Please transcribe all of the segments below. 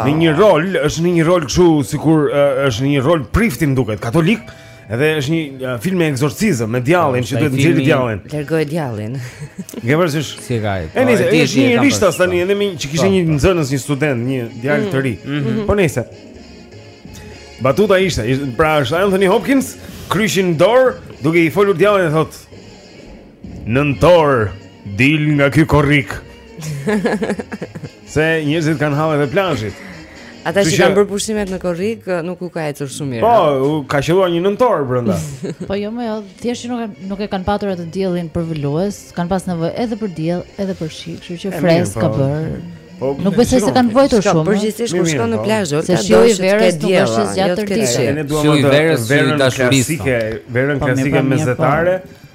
Në një rol, është në një rol kështu sikur është në një rol prifti duket, katolik. Edhe është një uh, film me eksorcizëm, me djallin që duhet të nxjerrë djallin. Largoje djallin. Ke vërsysh? Si ka ai? Po, Eni, është një rishtar tani, edhe meqë kishte po, një po. nxënës, një student, një djalë mm. të ri. Mhm. Po nëse. Batuta ishte, pra është Anthony Hopkins, kryqin n'dorë, duke i folur djallit i thotë Nëntor, dil nga ky korrik. Se njerëzit kanë hallet e plazhit. Ata që kanë bërë pushimet në korrik nuk u ka ecur shumë mirë. Po, u ka qelluar një nëntor brenda. po jo, më jo, thjesht nuk e nuk e kanë patur atë diellin përvëlues, kanë pas nevojë edhe për diell, edhe për shi, kështu që fresk ka po. bërë. Po, nuk besoj se kanë vuajtur shumë. Po përgjithësisht kur shkon në po. plazh, ata do të shkojnë në diell, është zgjatë jo të ditës. Ne duam verën klasike, verën klasike mesdhetare.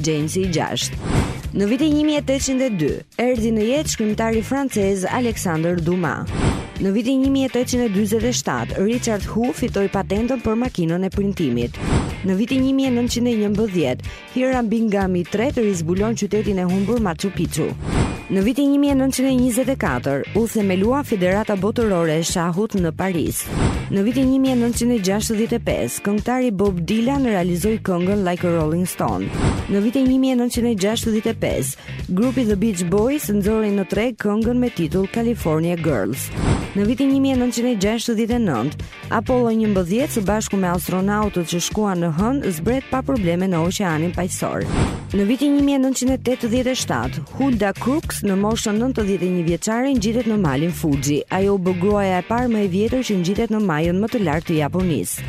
Jamesi i gjashtë. Në vitin 1802, erdhi në jetë shkrimtari francez Alexandre Dumas. Në vitin 1847, Richard Hoe fitoi patentën për makinën e printimit. Në vitin 1911, Hiram Bingham i tretë rizbulon qytetin e humbur Machu Picchu. Në vitin 1924, u themelua Federata Botërore e Shahut në Paris. Në vitin 1965, këngëtari Bob Dylan realizoi këngën Like a Rolling Stone. Në vitin 1965, grupi The Beach Boys nxori në treg këngën me titull California Girls. Në vitin 1969, Apollo 11 së bashku me astronautët që shkuan në Hënë zbret pa probleme në Oqeanin Paqësor. Në vitin 1987, Hulda Crooks në moshën 91 vjeçare ngjitet në malin Fuji. Ajo u bë gruaja e parë më e vjetër që ngjitet në majën më të lartë të Japonisë.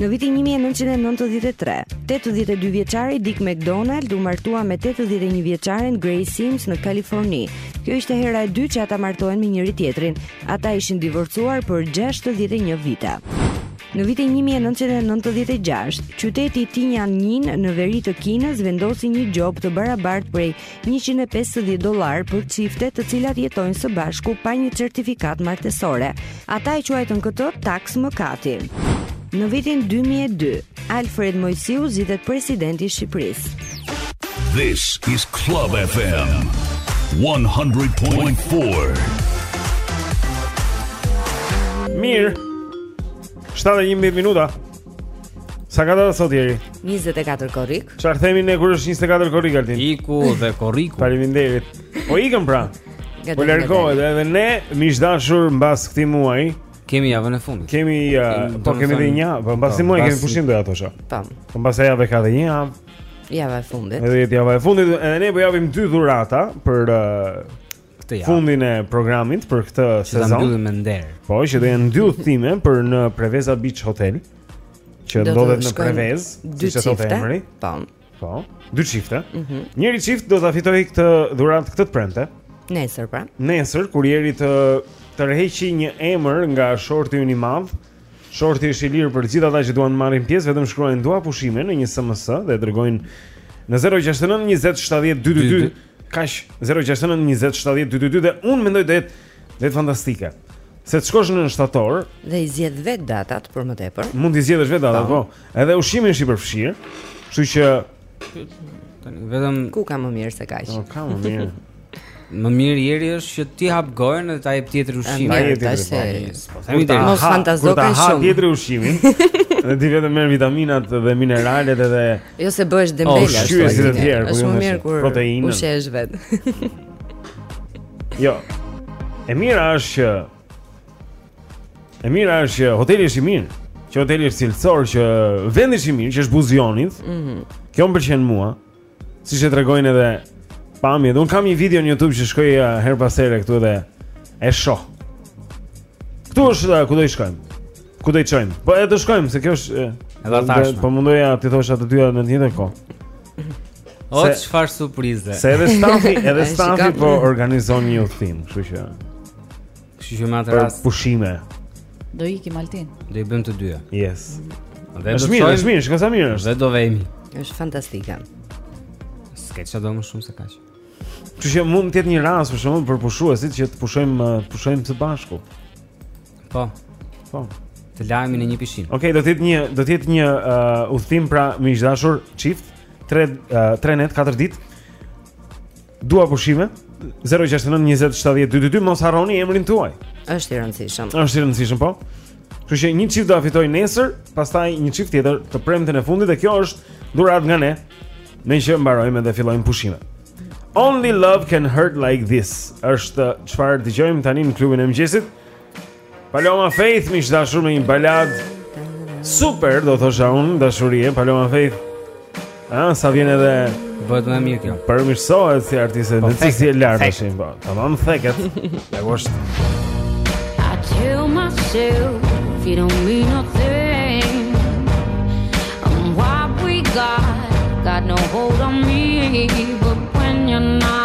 Në vitin 1993, 82 vjeçari Dick McDonald u martua me 81 vjeçaren Grace Sims në Kaliforni. Kjo ishte hera e dytë që ata martohen me njëri-tjetrin. Ata ishin divorcuar për 61 vite. Në vitin 1996, qyteti Tianjin në veri të Kinës vendosi një gjobë të barabartë prej 150 dollarë për çifte të cilat jetojnë së bashku pa një certifikatë martesore. Ata e quajtën këtë taksë mëkati. Në vitin 2002, Alfred Moisiu zgjidhet president i Shqipërisë. This is Club FM 100.4. Mirë. 7:11 minuta. Sa ka data sot Eri? 24 korrik. Çfarë themi ne kur është 24 korrik Altin? Iku dhe korriku. Faleminderit. Po ikën pra. Po largohet edhe ne miq të dashur mbas këtij muaji. Kemi javën e fundit. Kemi uh, po kemi edhe një javë, po mbas këtij po, muaji kemi pushim doja t'thosha. Tamam. Po. po mbas asaj jave ka edhe një javë. Java e fundit. Edhe java e fundit, edhe ne po japim dy dhurata për uh, këtë javë. Fundin e programit për këtë sezon. Që ta mbyllim me nder. Po, që do jenë dy udhëtime për në Preveza Beach Hotel, që ndodhet në Prevezë, siç e thotë emri. Po. Po. Dy çifte. Mm -hmm. Njëri çift do ta fitojë këtë dhuratë këtë të premte. Nesër pra. Nesër kur Jeri të tërheqë një emër nga shorti ynë i madh. Shorti është i lirë për gjithë ata që duan të marrin pjesë, vetëm shkruajnë dua pushime në një SMS dhe dërgojnë në 069 20 70 222. Kaq 069 20 70 222 dhe unë mendoj do jetë do jetë fantastike. Se të shkosh në shtator dhe i zgjedh vetë datat për më tepër. Mund të zgjedhësh vetë datat, po. Edhe ushqimi është i përfshirë. Kështu që tani vetëm ku ka më mirë se kaq. Po ka më mirë. Më mirë Jeri është që ti hap gojën dhe ta jep tjetri ushqimin. Ai jep tjetri. Po themi Jeri. Mos fantazo kaq shumë. Ha tjetri ushqimin. Dhe ti vetëm merr vitaminat dhe mineralet edhe Jo se bëhesh dembel. Oh, shqyje si të tjerë. Është më mirë kur proteinë. Ushqehesh vetë. Jo. E mira është që E mira është që hoteli është i mirë. Që hoteli është cilësor që vendi është i mirë, që është buzë Jonit. Mhm. Kjo më pëlqen mua. Siç e tregojnë edhe pamjet Unë kam një video në Youtube që shkoj uh, her pas here këtu edhe e shoh Këtu është uh, ku do i shkojmë Ku do i çojmë Po edhe do shkojmë se kjo është uh, Edhe tashme Po mundohesha t'i thosha të dyja në të njëjtën kohë O çfarë surprize Se edhe stafi, edhe stafi po organizon një udhëtim Kështu që Kështu që me atë rast për pushime. Do ikim Altin. Do i bëjmë të dyja. Yes. Dhe është mirë, është mirë, shkon sa mirë është. Dhe do vemi. Është fantastike. S'ka ç'do më shumë se kaq. Kështu që mund të jetë një rast për shembull për pushuesit që të pushojmë uh, pushojmë së bashku. Po. Po. Të lahemi në një pishinë. Okej, okay, do të jetë një do të jetë një uh, udhëtim pra miq të dashur çift 3 uh, 3 net 4 ditë. Dua pushime 069 20 70 222 mos harroni emrin tuaj. Është i rëndësishëm. Është i rëndësishëm po. Kështu që një çift do ta fitojë nesër, pastaj një çift tjetër të premten e fundit dhe kjo është dhuratë nga ne. Meqë mbarojmë dhe fillojmë pushime. Only love can hurt like this. Është çfarë dëgjojmë tani në klubin e mëngjesit. Paloma Faith miq të dashur me një baladë super do thosha unë dashurie Paloma Faith. Ah, sa vjen edhe bëhet më mirë kjo. Përmirësohet si artiste, po, cilësi e lartë tashmë po. Tamam theket. Ja dëgjojmë. I tell myself you don't mean a thing. And what we got. Got no hold on me, but when you're not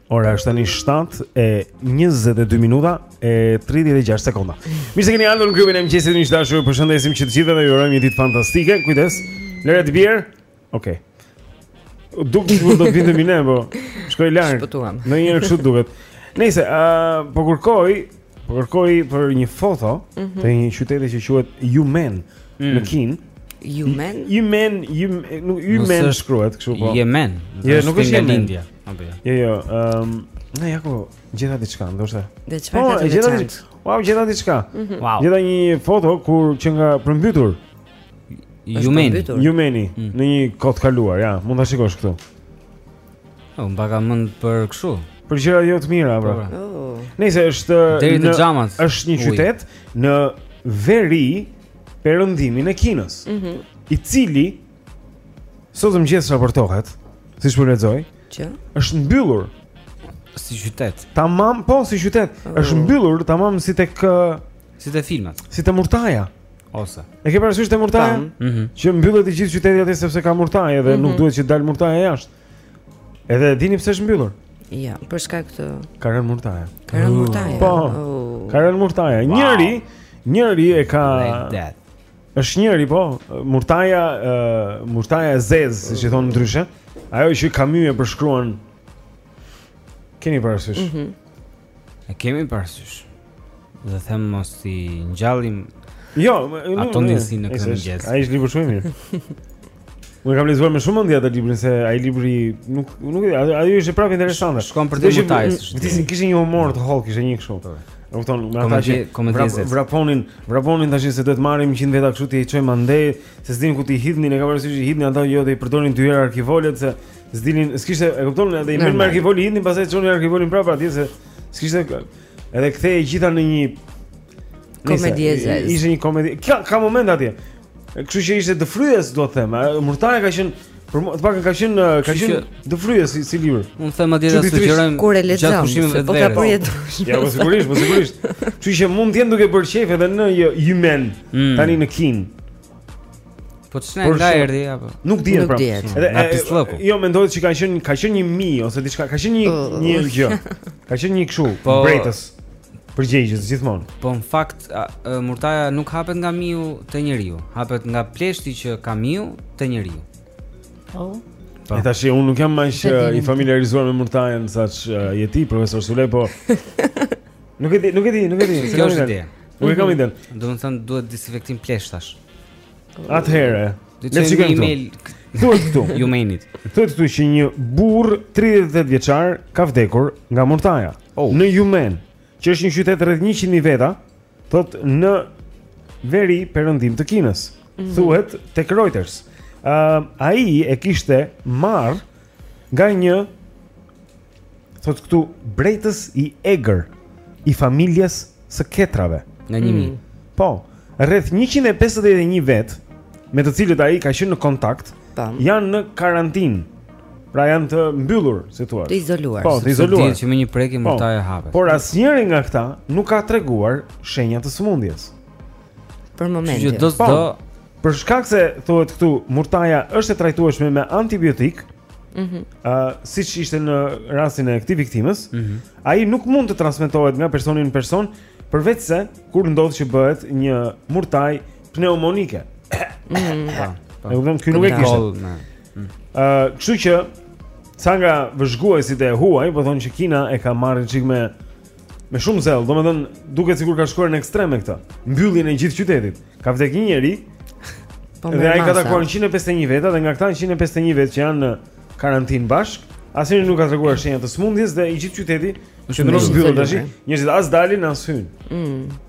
Ora është tani 7 e 22 minuta e 36 sekonda. Mirë se keni ardhur në klubin e mëngjesit miq të dashur. Ju përshëndesim që të gjithëve dhe ju urojmë një ditë fantastike. Kujdes. Lëre të bjerë. Okej. Okay. Duket sikur do të vinte me ne, po. Shkoj larg. Në një herë kështu duket. Nëse ë uh, po kërkoj, po kërkoj për një foto mm -hmm. të një qyteti që quhet Yumen mm. në Kinë. Yumen? Yumen, Yumen, Yumen shkruhet kështu po. Yemen. Jo, nuk është Yemen. Okej. Jo, jo, ehm, na ja ku gjeta diçka, ndoshta. Dhe çfarë po, ka të veçantë? Wow, gjeta diçka. Mhm. Wow. Gjeta një foto kur qenka përmbytur. Yumeni, Yumeni mm. në një kohë të kaluar, ja, mund ta shikosh këtu. Po, oh, mbahka mend për kështu. Për gjëra jo të mira, pra. Po, pra. Oh. Nëse është në xhamat. Është një qytet në veriperëndimin e Kinës. Mhm. Mm I cili Sot në mëngjes raportohet siç po lexoj Që? është mbyllur Si qytet Tamam, po, si qytet oh. është mbyllur, tamam, si tek Si te filmat Si te murtaja Ose E ke parasysh te murtaja? Mm -hmm. Që mbyllet i gjithë qyteti aty sepse ka murtaja Dhe mm -hmm. nuk mhm. duhet që të dalë murtaja jashtë Edhe dini pse është mbyllur Ja, për shkak të Ka rënë murtaja Ka rënë murtaja Po, oh. ka rënë murtaja wow. Njëri, njëri e ka Është njëri po, murtaja, uh, murtaja e zezë, siç i thonë ndryshe. Ajo që Kamyja përshkruan. Keni parasysh? Mhm. Mm e kemi parasysh. Dhe them mos t'i ngjallim. Jo, nuk. Ato ndjesi në këtë mëngjes. Ai është libër shumë mirë. Unë e kam lexuar me shumë mendje atë librin se ai libri nuk nuk e ajo ishte prapë interesante. Shkon në detaj. Kishte kishte një humor të hollë, kishte një kështu. Po. E kupton, me ata që komedizet. Vraponin, vraponin tash se duhet të marrim 100 veta kështu t'i çojmë andej, se s'dinin ku t'i hidhnin, e ke parasysh i hidhnin ata jo dhe i përdornin dy herë arkivolet se s'dilnin, s'kishte, e kupton, edhe e merrnin arkivolin, hidhnin pastaj çonin arkivolin prapë atje se s'kishte Edhe kthehej e gjitha në një komedi e zezë. Ishte një komedi. Ka ka moment atje. Kështu që ishte dëfryes, do të them. Murtaja ka qenë Për mua pak ka qenë ka qenë dëfryes si si libër. Unë them atje ta sugjerojmë kush e lexon. Gjatë pushimit vetë. Po ta përjetë. Ja, po sigurisht, po sigurisht. Kështu që mund të jenë duke bërë qejf edhe në Yumen, mm. tani në Kinë. Po ç'na Por nga shumë- erdhi apo? Nuk dihet Nuk pra. dihet. Edhe Nga e- pisllëku. Jo, mendohet që ka qenë ka qenë një mi ose diçka, ka qenë një Oh. një gjë. Ka qenë një kështu, Po- brejtës. Përgjegjës gjithmonë. Po në fakt a, e, murtaja nuk hapet nga miu te njeriu, hapet nga pleshti që ka miu te njeriu. Po. Po. E tash unë nuk jam aq Se e, dinim. i familiarizuar me murtajën sa ç'e, je ti profesor Sulej, po Nuk e di, nuk e di, nuk e di. Kjo është ide. Nuk e kam mhm. idenë. Do të thotë duhet disinfektim pleshtash. Atëherë, le të shikojmë email. Thuhet këtu. Yumenit. Thuhet këtu që një burrë 38 vjeçar ka vdekur nga murtaja. Oh. Në Yumen, që është një qytet rreth 100 mijë veta, thotë në veriperëndim të Kinës. Mm -hmm. Thuhet tek Reuters. Ëm uh, ai e kishte marrë nga një Thotë këtu brejtës i egër i familjes së ketrave. Nga 1000. Mm. Po, rreth 151 vetë me të cilët ai ka qenë në kontakt Tam. janë në karantinë. Pra janë të mbyllur, si thua. Të izoluar. Po, të izoluar. Dihet që me një prekje po, murtaja hapet. Por asnjëri nga këta nuk ka treguar shenja të sëmundjes. Për momentin. Që do të po. do Për shkak se thuhet këtu murtaja është e trajtueshme me antibiotik, ëh, mm uh, siç ishte në rastin e këtij viktimës, mm -hmm. ai nuk mund të transmetohet nga personi në person, përveçse kur ndodh që bëhet një murtajë pneumonike. Mm -hmm. Ne u vëmë këtu kishte. Ëh, mm. uh, kështu që ca nga vëzhguesit e huaj, po thonë që Kina e ka marrë çik me Me shumë zell, domethënë duket sikur ka shkuar në ekstrem me këtë. Mbylljen e gjithë qytetit. Ka vdekur një njeri. Po dhe ai ka takuar 151 veta dhe nga këta 151 vetë që janë në karantinë bashkë, asnjëri nuk ka treguar shenja të sëmundjes dhe i gjithë qyteti qëndron i mbyllur tash. Njerëzit as dalin as hyjnë. Mm.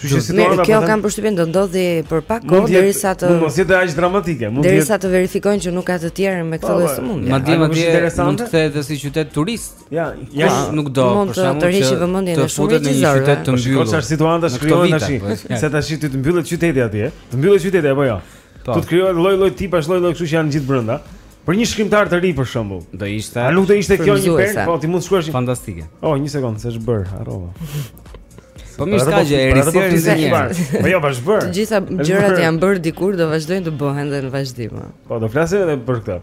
Kështu që situata po. Kjo kam përshtypjen do ndodhë për pak kohë derisa të Mos jetë aq dramatike, mund të derisa të verifikojnë që nuk ka të tjerë me këtë po, lloj po, sëmundje. Madje madje mund të kthehet si qytet turist. Ja, ja nuk do për shkak tërheq vëmendjen e shumë të zgjidhur. Të mbyllur çfarë situata krijohet tash. Po, se tash ti të mbyllet qyteti atje. Të mbyllet qyteti apo jo? Po. Aty krijohet lloj-lloj tipash, lloj-lloj kështu që janë gjithë brenda. Për një shkrimtar të ri për shembull, do ishte. A nuk do ishte kjo një perlë? Po ti mund të shkruash një fantastike. Oh, një sekondë, se është bërë, harrova. Po mirë s'ka gjë, risier i zënë. Po jo, bash bërë. Të gjitha gjërat janë bërë dikur, do vazhdojnë të bëhen dhe në vazhdim. Po do flasim edhe për këtë.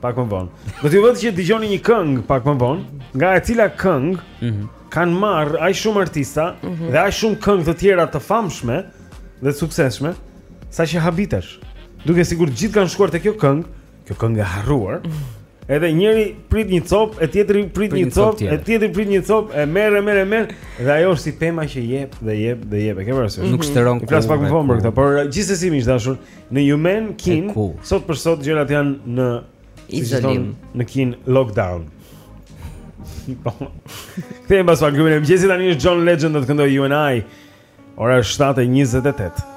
Pak më vonë. Do t'ju vë të dëgjoni një këngë pak më vonë, nga e cila këngë mm -hmm. kanë marrë aq shumë artista mm -hmm. dhe aq shumë këngë të tjera të famshme dhe të suksesshme, saqë habitesh. Duket sikur gjithë kanë shkuar te kjo këngë, kjo këngë e harruar. Mm -hmm. Edhe njëri prit një copë, e tjetri prit një copë, e tjetri prit një copë, e merr e merr e merr, dhe ajo është si pema që jep dhe jep dhe jep. E ke parasysh? Nuk mhm. shteron kurrë. Flasim pak më vonë për këtë, por gjithsesi miq të dashur, Në Yumen, Kinë, sot për sot gjërat janë në izolim në Kinë lockdown. Po. Kthehemi pas pak klubin e mëngjesit tani është John Legend do të këndojë You and I. Ora është 7:28.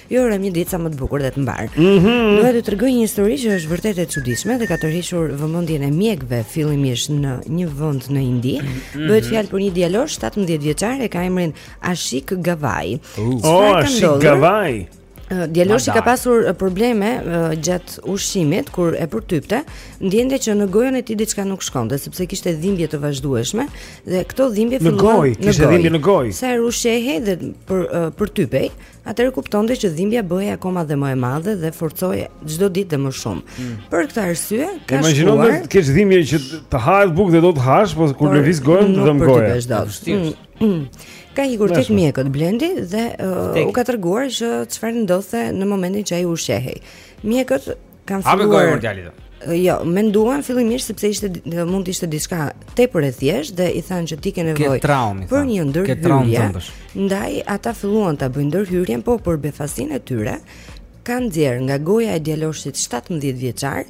Ju urojmë një ditë sa më të bukur dhe të mbarë. Mm -hmm. Dua t'ju tregoj një histori që është vërtet e çuditshme dhe ka tërhequr vëmendjen e mjekëve fillimisht në një vend në Indi. Mm -hmm. Bëhet fjalë për një djalë 17 vjeçar e ka emrin Ashik Gavai. Uh. Oh, Ashik Gavai. Djaloshi ka pasur probleme gjatë ushqimit kur e përtypte, ndjente që në gojën e tij diçka nuk shkonte sepse kishte dhimbje të vazhdueshme dhe këto dhimbje filluan në gojë, kishte dhimbje në gojë. Sa herë ushqehej dhe për përtypej, atëherë kuptonte që dhimbja bëhej akoma dhe më e madhe dhe forcohej çdo ditë dhe më shumë. Mm. Për këtë arsye, ka Imagjinon shkuar. Imagjinon të kesh dhimbje që të hahet bukë dhe do të hash, po kur lëviz gojën të dhemb goja. Mm, mm. Ka ikur tek mjekët Blendi dhe uh, u ka treguar që çfarë ndodhte në momentin që ai ushqehej. Mjekët kanë filluar. Hape gojën djali do. Jo, menduan fillimisht sepse ishte mund të ishte diçka tepër e thjeshtë dhe i thanë që ti ke nevojë për një ndërhyrje. Ndaj ata filluan ta bëjnë ndërhyrjen, po për befasinë e tyre kanë nxjerrë nga goja e djaloshit 17 vjeçar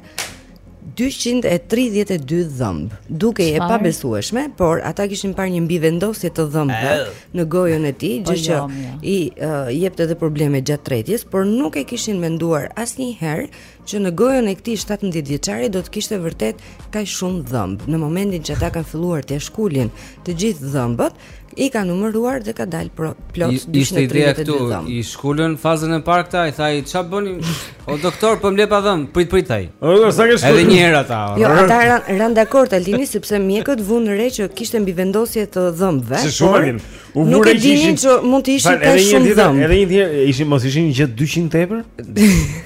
232 dhëmbë. Dukej e pabesueshme, por ata kishin parë një mbivendosje të dhëmbëve në gojën e tij, gjë që i uh, jepte edhe probleme gjatë tretjes, por nuk e kishin menduar asnjëherë që në gojën e këtij 17 vjeçari do të kishte vërtet kaq shumë dhëmbë. Në momentin që ata kanë filluar të shkulin të gjithë dhëmbët, i ka numëruar dhe ka dalë plot 232 dhëmbë. Ishte ideja këtu, i shkulën fazën e parë këta, i tha ai ça bëni? O doktor, po më le pa dhëmbë, prit prit tha ai. O doktor, sa ke shkulur? Edhe një herë ata. Jo, ata ranë ranë dakord Altini sepse mjekët vunë re që kishte mbivendosje të dhëmbëve. Si shumë vjen. U vure Nuk e dinin që mund të ishin kaq shumë dhëmbë. Edhe një tjetër, ishin mos ishin gjë 200 tepër?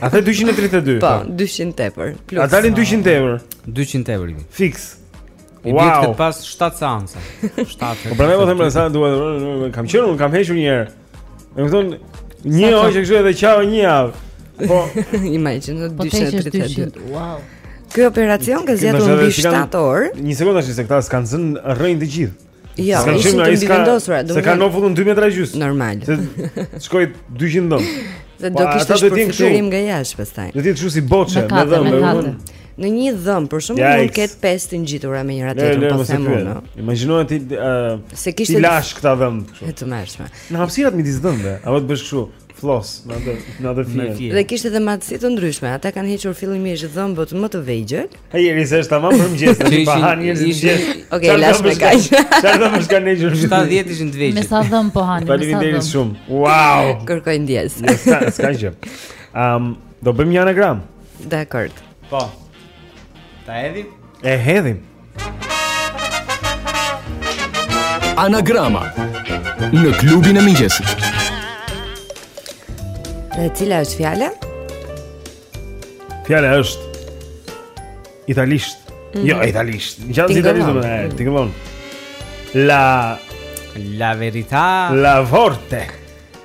Ate 232? Po, 200 tepër. Plus. A dalin 200 tepër? 200 tepër. Fiks. I wow. ditë këtë pas 7 seansa 7 Po pra ne po themë në sa duhet Kam qënë, kam hequr një herë Në këtën, një ojë që kështu edhe qava një javë. Po, imagjino 232. Po, wow. Ky operacion ka zgjatur mbi 7 orë. Një sekondë tashi se këta s'kanë zënë rrënjë të gjithë. Jo, ishin të mbivendosura, do të thotë. kanë ofruar 2 metra gjysmë. Normal. Se shkoi 200 dhëmbë. Dhe do kishte shpërfytyrim nga jashtë pastaj. Do të thotë kështu si boçe, me dhëmbë. Në një dhëmb, për shembull, mund të ketë pesë të ngjitura me njëra tjetrën, po them unë. Imagjinoj ti se ç'ishte t'i lash këta dhëmbë kështu. E tmerrshme. Në hapësirat midis dhëmbëve, apo të bësh kështu, flos në atë në atë fije. Dhe kishte edhe madhësi të ndryshme. Ata kanë hequr fillimisht dhëmbët më të vegjël. Ai jeri se është tamam për mëngjes, tani po hanë njerëzit mëngjes. Okej, e lashë me kaq. Çfarë dhëmbësh kanë hequr 70 ishin të vegjël. Me sa dhëmbë po hanë. Faleminderit shumë. Wow. Kërkoj ndjesë. S'ka gjë. Ehm, do bëjmë një anagram. Dakord. Po. Ta hedhim? E hedhim. Anagrama në klubin e mëngjesit. E cila është fjala? Fjala është italisht. Mm -hmm. Jo, italisht. Gjatë si italisht, dhe e, tingëllon. La... La verita... La vorte.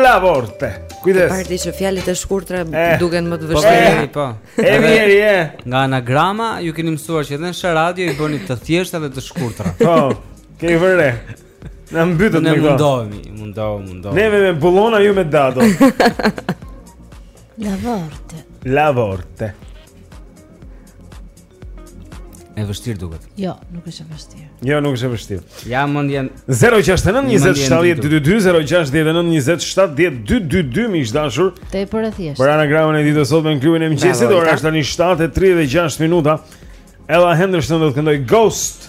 La vorte. Kujdes. Të parti që fjalët e shkurtra eh. duken më të po, vështira. Po, po. E mirë, e. Nga anagrama ju keni mësuar që edhe në radio i bëni të thjeshta dhe të shkurtra. Po. Ke vënë re. Na mbytët me këto. Ne mundohemi, mundohemi, mundohemi. Ne me bullona ju me dado. La vorte. La vorte. E vështirë duket. Jo, nuk është e vështirë. Jo, nuk është e vështirë. Ja mendjen 069 20 70 222 069 20 70 222 miq të dashur. Tepër e thjeshtë. Për anagramën e ditës sot me klubin e mëngjesit, ora është tani 7:36 minuta. Ella Henderson do të këndoj Ghost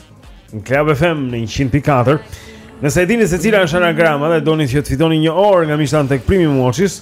në Club FM në 100.4. Nëse e dini se cila është anagrama dhe doni që të fitoni një orë nga Mishtan tek Premium Watches,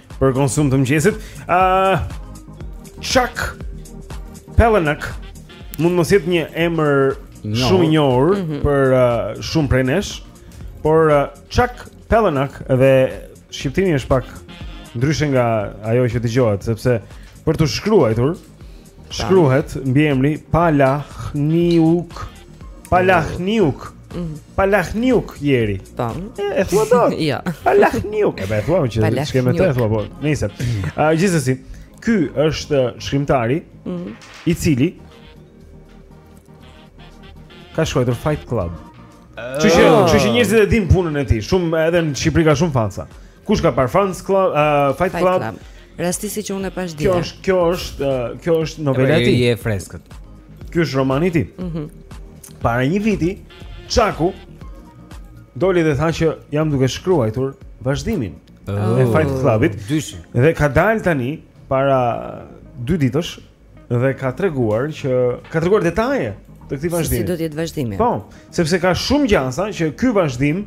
për konsum të mëngjesit. Ë uh, Chuck Palahniuk mund të mos jetë një emër Njohur. shumë i njohur mm -hmm. për uh, shumë prej nesh, por uh, Chuck Palahniuk dhe shqiptimi është pak ndryshe nga ajo që dëgjohet, sepse për t'u shkruajtur Shkruhet mbiemri Palahniuk. Palahniuk. Mhm. Palahniuk ieri. Tam. Po. E thua dot? Jo. Palahniuk. E bë thua që çka më të thua po. Nice. Ah, gjithsesi, ky është shkrimtari mhm. i cili ka shkruajtur Fight Club. Kështu që, ah. kështu që njerëzit e dinë punën e tij. Shumë edhe në Shqipëri ka shumë fansa. Kush ka parë Fans Club, uh, Fight, Fight Club? Club. Rastisi që unë e pash Kjo është, kjo është, uh, kjo është novela e tij. Je freskët. Ky është romani i tij. Mhm. Mm Para një viti, Chuck-u doli dhe tha që jam duke shkruajtur vazhdimin oh, e Fight Clubit. Dyshi. Dhe ka dalë tani para dy ditësh dhe ka treguar që ka treguar detaje të këtij vazhdimi. Si do të jetë vazhdimi? Po, sepse ka shumë gjasa që ky vazhdim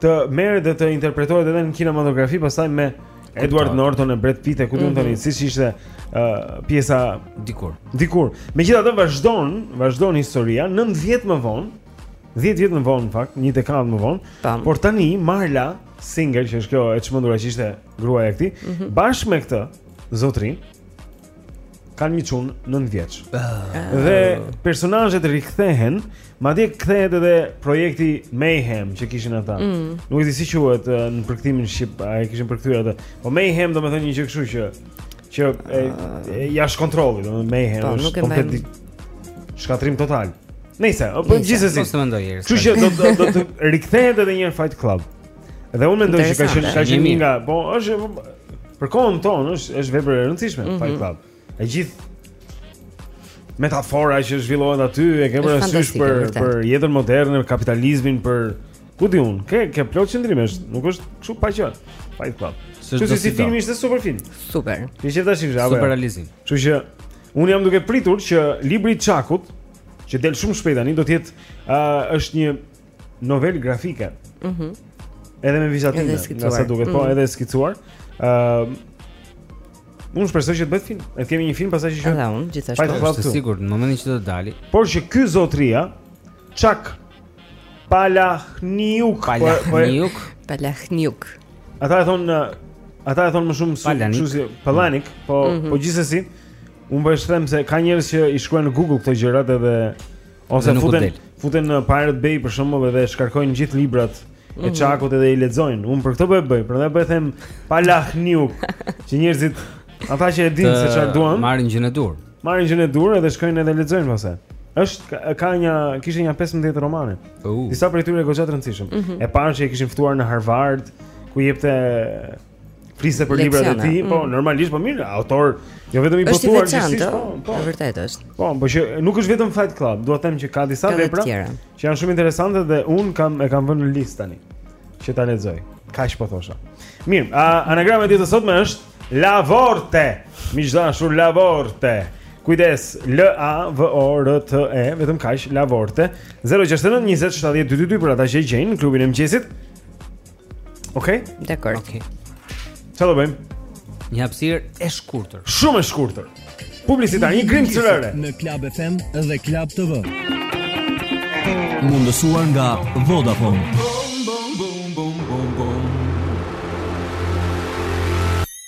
të merret dhe të interpretohet edhe në kinematografi pastaj me Edward Norton e Brad Pitt e ku di unë mhm. tani siç ishte uh, pjesa dikur. Dikur. Megjithatë vazhdon, vazhdon historia 9 vjet më vonë, 10 vjet më vonë në fakt, një dekadë më vonë, por tani Marla Singer që është kjo e çmendura që ishte gruaja e tij, mm -hmm. bashkë me këtë zotërinë Kanë një çun 9 vjeç. Ah. Dhe personazhet rikthehen, madje kthehet edhe projekti Mayhem që kishin ata. Mm. Nuk e di si quhet në përkthimin shqip, a e kishin përkthyer atë. Po Mayhem domethënë një gjë kështu që që e, e jashtë kontrollit, domethënë Mayhem po, është komplet shkatrim total. Nëse, po gjithsesi. Kështu që do do të rikthehet edhe një herë Fight Club. Dhe unë mendoj që ka qenë ka qenë një nga, po është për kohën tonë, është është vepër e rëndësishme mm -hmm. Fight Club. E gjithë metafora që zhvillohet aty e ke parasysh për për jetën moderne, për kapitalizmin, për ku di unë, ke ke plot qëndrime, nuk është kështu pa gjë. Fight Club. Kështu si, si filmi ishte super film. Super. Ti je tash i vëzhgë. Super realizim. Kështu që un jam duke pritur që libri i Çakut, që del shumë shpejt tani, do të jetë ë uh, është një novel grafike. Mhm. Mm edhe me vizatime, nga sa duket, mm -hmm. po mhm. edhe skicuar. Ëm uh, Unë shpresoj që të bëhet film. E kemi një film pasaj që qenë. Edhe unë gjithashtu. Po është i sigurt në momentin që do të dali. Por që ky zotria Çak Palahniuk, Palahniuk, Palahniuk. Ata e thon ata e thon më shumë Palanik, Palanik, po mm -hmm. po gjithsesi unë po e them se ka njerëz që i shkruajnë në Google këto gjërat edhe Ose futen, futen në Pirate Bay për shembull edhe shkarkojnë gjithë librat e mhm. Çakut edhe i lexojnë. Unë për këtë po e bëj, prandaj po e them Palahniuk që njerëzit ata që e dinë se çfarë duan, marrin gjën e duhur. Marrin gjën e duhur edhe shkojnë edhe lexojnë pastaj. Është ka një kishte një 15 romane. Uh. Disa prej tyre goxha të rëndësishëm. Mm -hmm. E pashë që e kishin ftuar në Harvard ku jepte Fliste për librat e tij, po mm. normalisht po mirë, autor jo vetëm i botuar gjithsesi, po, po. Është vërtet është. Po, po që nuk është vetëm Fight Club, dua të them që ka disa vepra që janë shumë interesante dhe un kam e kam vënë në listë tani që ta lexoj. Kaq po thosha. Mirë, a, anagrama e ditës sotme është La Vorte. Miq të dashur La Vorte. Kujdes, L A V O R T E, vetëm kaq La Vorte. 069 20 70 222 për ata që gjejnë klubin e mëngjesit. Okej? Okay? Dakord. Okej. Okay. Çfarë do bëjmë? Një hapësirë e shkurtër. Shumë e shkurtër. Publicitare, një grimçë herë. Në Club FM dhe Club TV. Mundësuar nga Vodafone. Bom, bom, bom, bom, bom, bom.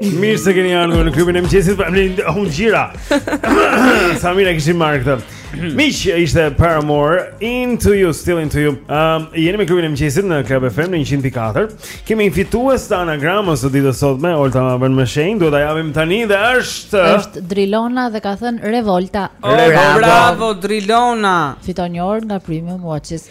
Mirë se keni ardhur në klubin e mëngjesit. Po më lind un gira. Sa mirë që kishim marrë këtë. Miq, ishte Paramore Into You, Still Into You. Ehm, um, jeni me klubin e mëngjesit në Club FM në 104. Kemi një fitues të anagramës së ditës sotme, Olta ma bën me shenjë, duhet ta japim tani dhe është është Drilona dhe ka thën Revolta. Oh, bravo. bravo Drilona. Fiton një orë nga Premium Watches.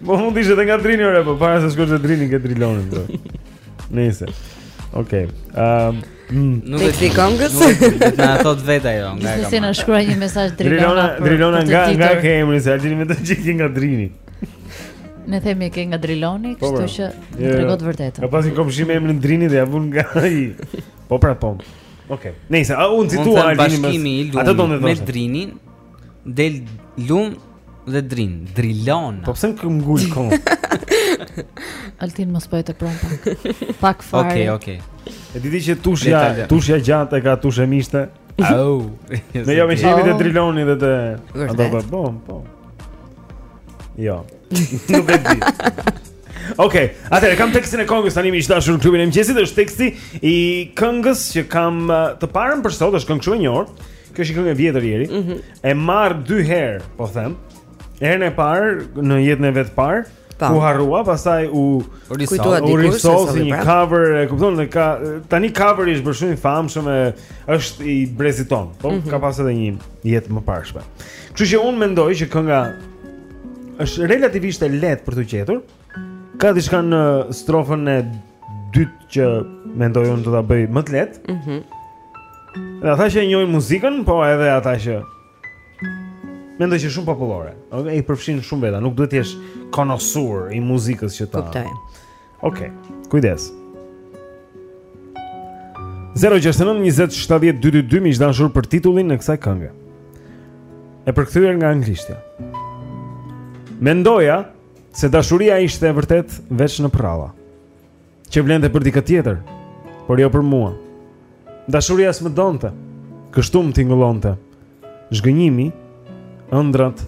Po mund të ishte edhe nga Drini more, po para se të shkosh te Drini ke Drilonin këtu. Po. Nëse. Okej. Ehm, mm. nuk e di këngën. Na thotë vetë ajo, nga e ka. Nëse na shkruaj një mesazh Drilona, Drilona nga nga ke emrin se Altini me të gjithë nga Drini. Ne themi e ke nga Driloni, po, kështu që na trego të vërtetën. Ka pasi komshi me emrin Drini dhe ia vunë nga ai. Po pra po. Okej. Nëse a u nxitua Altini më. Ato do të thonë me Drinin. Del lum dhe drin, drilon. Po pse nuk ngul këmbë? Altin mos po e të pron pak. Pak fare. Okej, okay, okej. Okay. E di ti që Tushja, Tushja gjatë e ka Tushemisht. Au. Ne jemi shumë te Driloni dhe të ato po po. po. Jo. Nuk e di. Okej, okay, atëherë kam tekstin e këngës tani miq të dashur Klubit të Mëngjesit, është teksti i këngës që kam uh, të parën për sot, është këngë shumë e njohur. Kjo është një këngë e vjetër Jeri. Mm -hmm. E marr dy herë, po them. Herën e parë në jetën e vet parë, Ta. u harrua, pastaj u kujtua diku, u risoll si një cover, e kupton, dhe tani cover-i është bërë shumë i famshëm është i brezit tonë, po mm -hmm. ka pas edhe një jetë të mëparshme. Kështu që unë mendoj që kënga është relativisht e lehtë për t'u gjetur. Ka diçka në strofën e dytë që mendoj unë do ta bëjë më të lehtë. Mhm. Mm dhe ata që e njohin muzikën, po edhe ata që mendoj që është shumë popullore. Okej, i përfshin shumë veta, nuk duhet të jesh konosër i muzikës që ta. Kuptoj. Okej. Okay. Kujdes. 069 20 70 222 miq të dashur për titullin e kësaj kënge. E përkthyer nga anglishtja. Mendoja Se dashuria ishte e vërtetë veç në përralla Që vlente për dikë tjetër Por jo për mua Dashuria s'më donte Kështu më tingëllonte Zhgënjimi Ëndrat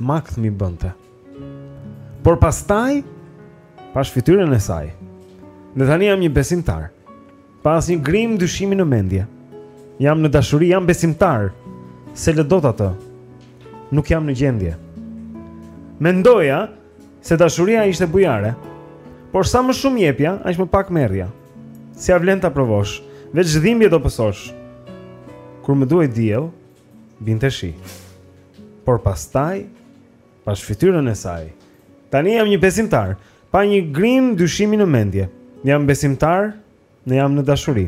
Makth m'i bënte Por pastaj Pashë fytyrën e saj Dhe tani jam një besimtar Pa asnjë grimë dyshimi në mendje. Jam në dashuri, jam besimtar. S'e lë dot atë. Nuk jam në gjendje. Mendoja se dashuria ishte bujare. Por sa më shumë jepja, aq më pak merrja. S'ia vlen ta provosh? Veç dhimbje do pësosh. Kur më duhej diell, binte shi. Por pastaj, pashë fytyrën e saj, tani jam një besimtar. Pa një grimë dyshimi në mendje, jam besimtar, dhe jam në dashuri.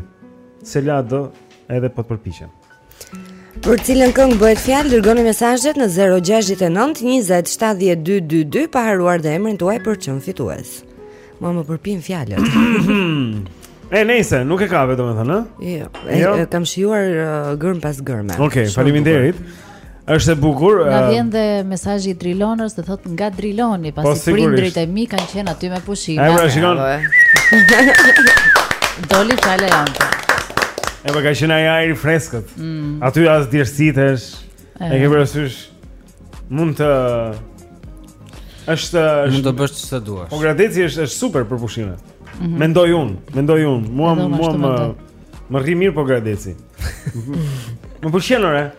S'e lë dot edhe po të përpiqem. Për cilën këngë bëhet fjalë, dërgoni mesazhet në 069 20 7222 pa harruar dhe emrin tuaj për çdo fitues. Mua më përpin fjalët. E nejse, nuk e ka vetë domethënë, ë? Jo, e, jo. e kam shijuar uh, gërmë pas gërme. Okej, okay, faleminderit. Është e bukur. Na eh, vjen dhe mesazhi i Drilonit, do thotë nga Driloni, pasi po, prindërit e mi kanë qenë aty me pushime. Ai vjen shikon. Doli fjalë jam. E më ka qenë ai ajri i freskët. Mm. Aty as djersitesh. E ke parasysh mund të është mund të bësh çfarë duash. Pogradeci është është super për pushime. Mm -hmm. Mendoj unë, mendoj unë. Mua mua më më rri mirë Pogradeci. Më pëlqen ore.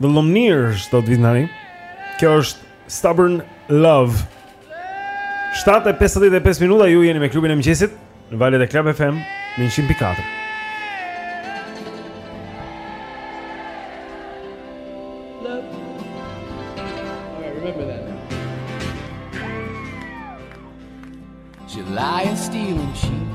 The Lumineers do të vinë tani. Kjo është Stubborn Love. 7:55 minuta ju jeni me klubin e mëngjesit në valët e Club FM në 104. She'll lie and steal and cheat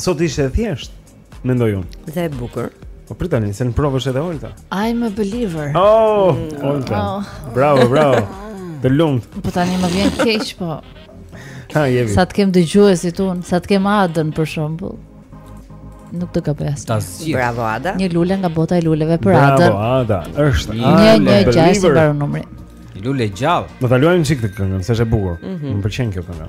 Sot ishte e thjeshtë, mendoj unë. Dhe e bukur. Po pritani, se në provë ishte edhe Olta. I'm a believer. Oh, mm. Olta. Oh. Bravo, bravo. Të lumtë. Po tani më vjen keq po. Ha, jemi. Sa të kem dëgjuesit unë, sa të kem Adën për shembull. Nuk të ka bëjas. Bravo Ada. Një lule nga bota e luleve për Bravo, Adën. Bravo Ada. Është një një një gjashtë i mbaron numri. Lule gjallë. Do ta luajmë çik këtë këngë, se është e bukur. Mm -hmm. Më pëlqen kjo këngë.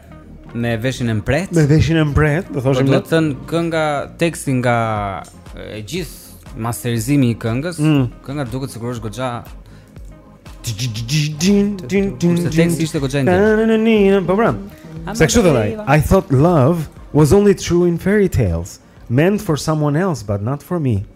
Me veshin e mprehtë. Me veshin e mprehtë, do thoshim. Domethënë kënga teksti nga e gjithë masterizimi i këngës. Mm. Kënga duket sikur është goxha Kurse teksti ishte goxha ndër. Po pra. Se kështu thotë ai. I thought love was only true in fairy tales, meant for someone else but not for me.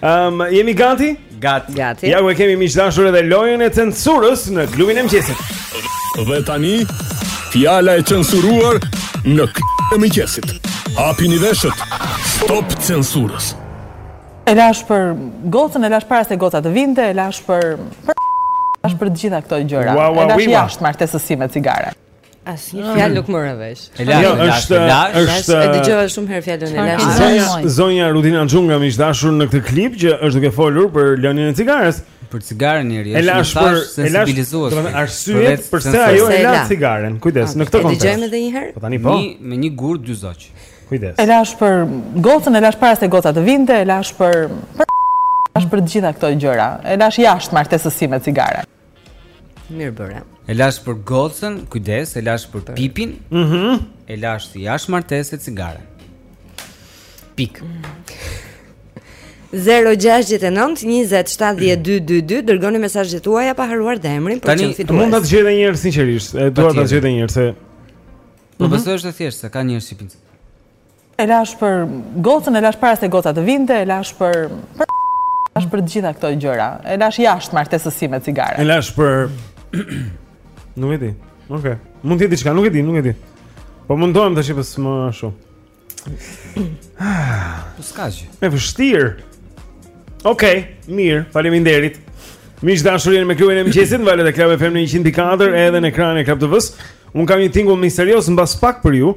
Um, jemi gati? Gati. Gati. Ja ku e kemi miq të dashur edhe lojën e censurës në klubin e mëngjesit. Dhe tani, fjala e censuruar në klubin e mëngjesit. Hapini veshët, stop censurës. E lashë për gocën, e lashë para se goca të vinte, e lashë për... Për... E lashë për të gjitha këto gjëra. Wow, wow, e lashë jashtë martesës sime cigaren. Asnjë ah. fjalë nuk mora vesh. Jo, është është e dëgjova shumë herë fjalën e lashë. Zonja zonja Rudina Xhunga miq të dashur në këtë klip që është duke folur për lënien e cigares. Për cigaren njerëz është mesazh sensibilizues. Domethënë arsye pse ajo e la cigaren. Kujdes, në këtë kontekst. Dëgjojmë edhe një herë. Po tani po. Një me një gur dy zogj. Kujdes. E lashë për gocën, e lashë para se goca të vinte, e lashë për për lashë për të gjitha këto gjëra. E lashë jashtë martesës sime cigaren. Mirë bëre. E lashë për gocën, kujdes, e lashë për pipin. Mhm. Mm e lashë si jashtë martese cigaren. Pikë. 069 20 7222 dërgoni mesazhet tuaja pa harruar dhe emrin për t'u shpallur fitues. Tani mund ta dëgjoj edhe një herë sinqerisht, e dua ta dëgjoj edhe një herë se. Po mhm. besoj është e thjeshtë, ka një shqiptim. E lash për gocën, e lash para se goca të vinte, e lash për për e lash për të gjitha këto gjëra. E lash jashtë martesës si me cigare. E lash për Nuk e di. Okej. Okay. Mund të jetë diçka, nuk e di, nuk e di. Po mundohem tash pak më shumë. Po s'ka gjë. Më vështirë. Okej, okay, mirë, faleminderit. Miq të dashur jeni me klubin e mëngjesit në valët e Club FM 104 edhe në ekranin e Club TV-s. Unë kam një tingull misterios mbas pak për ju.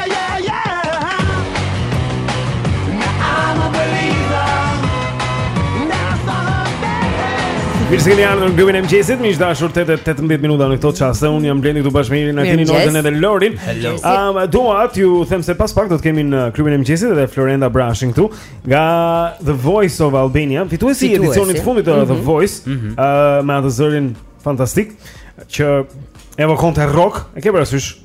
Mirë se keni ardhur në klubin e mëngjesit. Miq të dashur, 8:18 minuta në këtë çast. Unë jam Blendi këtu bashkë me Irin, Altinin, Nordën edhe Lorin. Ëm um, dua t'ju them se pas pak do të kemi në klubin e mëngjesit edhe Florent Abrashin këtu nga The Voice of Albania. Fituesi i edicionit të fundit të The Voice, ëm mhm. uh, me atë zërin fantastik që evokonte rock. E ke parasysh?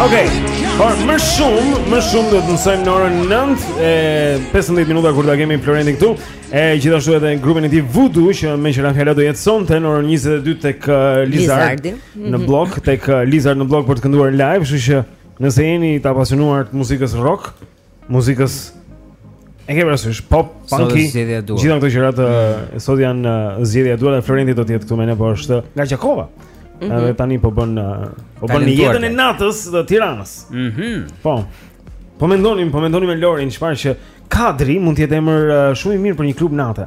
Okej. Por më shumë, më shumë do të mësojmë në orën 9 e 15 minuta kur ta kemi Florentin këtu. E gjithashtu edhe grupin e tij Vudu që meqë ra fjala do jetë sonte në orën 22 tek uh, Lizard në blok, tek uh, Lizard në blok për të kënduar live, kështu që Nëse jeni të apasionuar të muzikës rock, muzikës e ke parasysh pop, funky, gjitha këto gjërat mm sot janë uh, zgjedhja e duhur dhe Florenti do të jetë këtu me ne, po është nga Gjakova. Mm -hmm. Edhe tani po bën uh, po bën në jetën e natës të Tiranës. Mhm. Mm po. Po mendonim, po mendonim me Lorin, çfarë që kadri mund të jetë emër uh, shumë i mirë për një klub nate.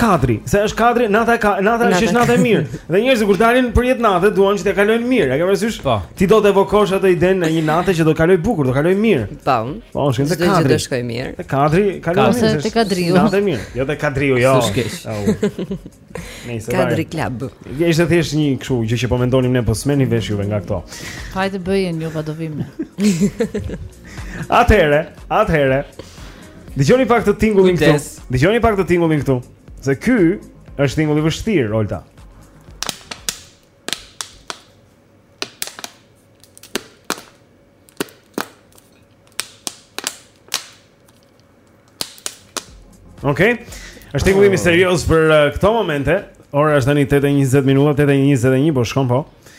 Kadri, se është kadri, nata e ka, nata është nata e mirë. Dhe njerëzit kur dalin për jetë nate duan që të kalojnë mirë. E ke parasysh? Po. Ti do të evokosh atë idenë e një nate që do të kalojë bukur, do të kalojë mirë. Po. Po, është një kadri. Do të shkojë mirë. Te kadri, kalon mirë. Ose te kadriu. Natë e mirë. Jo te kadriu, jo. Është keq. Nëse kadri klub. Është thjesht një kështu gjë që po mendonim ne, po s'merrni vesh juve nga këto. Hajde bëjeni ju pa do vijmë. Atëherë, atëherë. Dëgjoni pak të tingullin këtu. Dëgjoni pakëz tingullin këtu. Se ky është tingulli i vështirë, Olta. Okej. Okay. Është tingulli misterioz për uh, këto momente. Ora është tani 8:20 minuta, 8:21 po shkon po.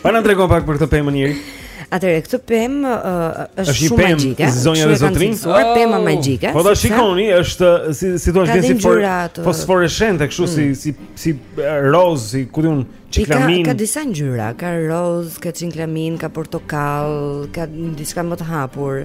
Pa na tregon pak për këtë pemë njëherë. Atëherë këtë pemë uh, është shumë pemë magjike. Është zonja e zotërinj, oh. pemë magjike. Po ta shikoni, është si si thua vjen si for, fosforeshente kështu mm. si si si roz, si ku di unë, Çiklamin. Ka, ka disa ngjyra, ka roz, ka çiklamin, ka portokall, ka diçka më të hapur.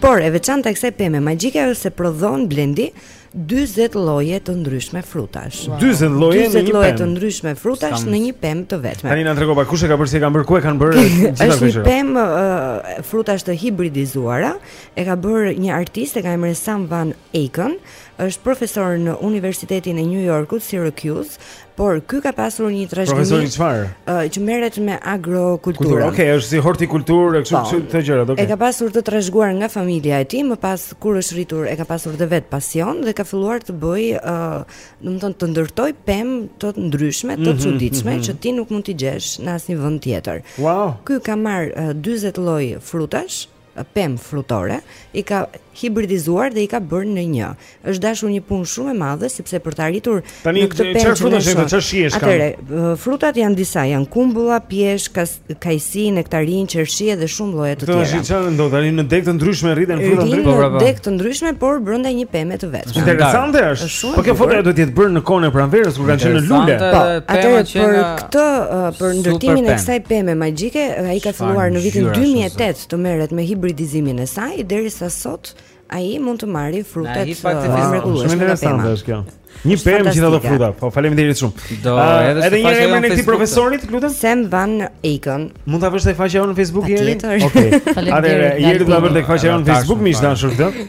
Por e veçanta e kësaj peme magjike është se prodhon blendi 40 lloje të ndryshme frutash. 40 wow. lloje në një pemë. 40 lloje të ndryshme frutash Sam. në një pemë të vetme. Tani na trego kush e ka bërë si e kanë bërë ku e kanë bërë gjithë këto gjëra. Është një pemë uh, frutash të hibridizuara, e ka bërë një artist e ka emrin Sam Van Aken, është profesor në Universitetin e New Yorkut Syracuse Por ky ka pasur një trashëgimi. Profesori çfarë? Uh, që merret me agrikulturë. Okej, okay, është si hortikulturë, kështu po, këto gjëra, okay. E ka pasur të trashëguar nga familja e tij, më pas kur është rritur, e ka pasur dhe vet pasion dhe ka filluar të bëj, ë, uh, domethënë të ndërtoj pemë të ndryshme, të mhm, çuditshme mm -hmm, mm -hmm. që ti nuk mund t'i gjesh në asnjë vend tjetër. Wow. Ky ka marr uh, 40 lloj frutash. pemë frutore, i ka hibridizuar dhe i ka bërë në një. Është dashur një punë shumë e madhe sepse për të arritur Tani, në këtë pemë. Çfarë fruta ka këtu? Çfarë shijesh kanë? Atëre, frutat janë disa, janë kumbulla, pjeshkë, kajsi, nektarinë, qershi dhe shumë lloje të tjera. Këto janë ndonjë tani në degë të ndryshme rriten fruta ndryshme. Po, në degë të ndryshme, por brenda një peme të vetme. Interesante është. Po kjo foto do të jetë bërë në kohën e pranverës kur kanë qenë në lule. Po, atëre për Të uh, për ndërtimin e kësaj peme magjike, ai ka filluar në vitin 2008 të merret me hibridizimin e saj derisa sot ai mund të marri frutat e mrekullueshme. Shumë interesante është kjo. Një pemë gjithë ato fruta. Po faleminderit shumë. Do ah, edhe edhe një herë emrin e këtij profesorit, të lutem. Sam Van Aken. Mund ta vësh tek faqja jonë në Facebook ieri? Okej. Atëherë ieri do ta vësh tek faqja jonë në Facebook, miq të dashur këtë.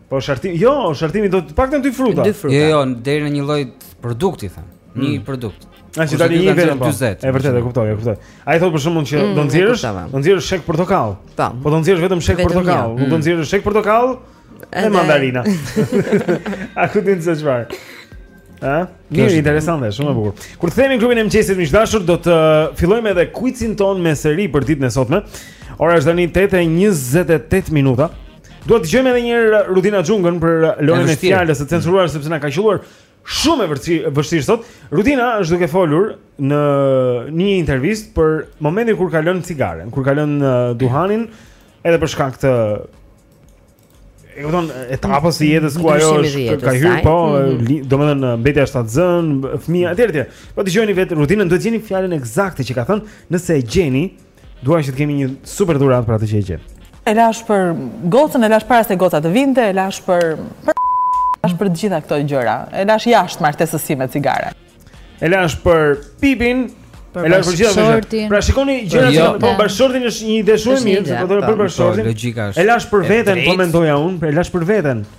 Po shartim, jo, shartimi do të paktën dy fruta. Dy fruta. Jo, jo, deri në një lloj produkti them. Një mm. produkt. Na si tani një vetëm 40. Po. E vërtetë, e kuptoj, e kuptoj. Ai thotë për shembull që mm, do nxjerrësh, do nxjerrësh shek portokall. Po. po do nxjerrësh vetëm shek portokall, nuk do mm. nxjerrësh shek portokall e mandarina. A ku din se çfarë? Ha? Mirë, interesante, shumë e bukur. Kthehemi te klubi i mëngjesit miq të dashur, do të fillojmë edhe quizin tonë me seri për ditën e sotme. Ora është tani 8:28 minuta. Do të dëgjojmë edhe një herë Rudina Xhungën për lojën e fjalës së censuruar mm. sepse na ka qelluar shumë e vështirë sot. Rudina është duke folur në një intervistë për momentin kur ka lënë cigaren, kur ka lënë uh, duhanin edhe për shkak të e kupton etapës së jetës ku ajo ka hyrë po mhm. domethënë mbetja shtatzënë fëmija etj etj po dëgjoni vetë Rudinën duhet të gjeni fjalën ekzakte që ka thënë nëse e gjeni Dua që të kemi një super dhuratë për atë që e gjen. E lash për gocën, e lash para se goca të vinte, e lash për për lash për të gjitha këto gjëra. E lash jashtë martesës sime cigare. E lash për pipin, e lash për gjitha gjëra. Pra shikoni gjëra që jo. po për bashkëshortin është një ide shumë e mirë, sepse do të për bashkëshortin. Logjika është. E lash për veten, po mendoja unë, e lash për veten.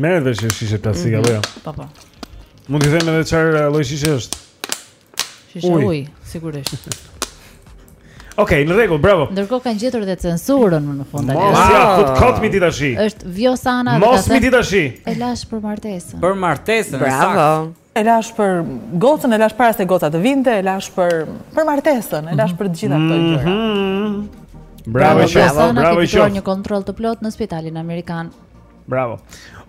Merë dhe që shishe plastika, bëja. Mhm. Po, po. Mund t'i them edhe çfarë eh, lloj shishe është. Shishe ujë, uj, sigurisht. Okej, okay, në rregull, bravo. Ndërkohë kanë gjetur edhe censurën më në fund atë. Mos ja fut kot mi ti tash. Është Vjosana Mos mi ti tash. E lash për martesën. Për martesën, bravo. Saktë. E lash për gocën, e lash para se goca të vinte, e lash për për martesën, e lash për të gjitha këto gjëra. Mhm. Bravo, bravo, bravo, i shoh. Një kontroll të plotë në spitalin amerikan. Bravo.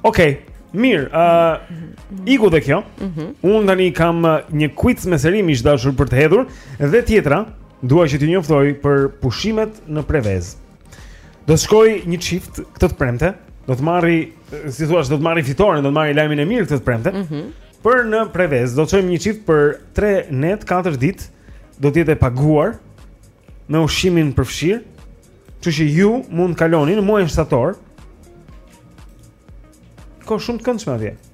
Okej, mirë, ë uh, iku dhe kjo. Mm -hmm. Unë tani kam uh, një quiz mesazhi miq të dashur për të hedhur dhe tjetra, dua që t'ju njoftoj për pushimet në Prevezë. Do të shkojë një çift këtë të premte, do të marrë, si thua, do të marrë fitoren, do të marrë lajmin e mirë këtë të premte. Mhm. Mm për në Prevezë do të çojmë një çift për 3 net, 4 ditë, do të jetë e paguar me ushqim të përfshirë. Kështu që ju mund të kaloni në muajin shtator kohë shumë të këndshme atje.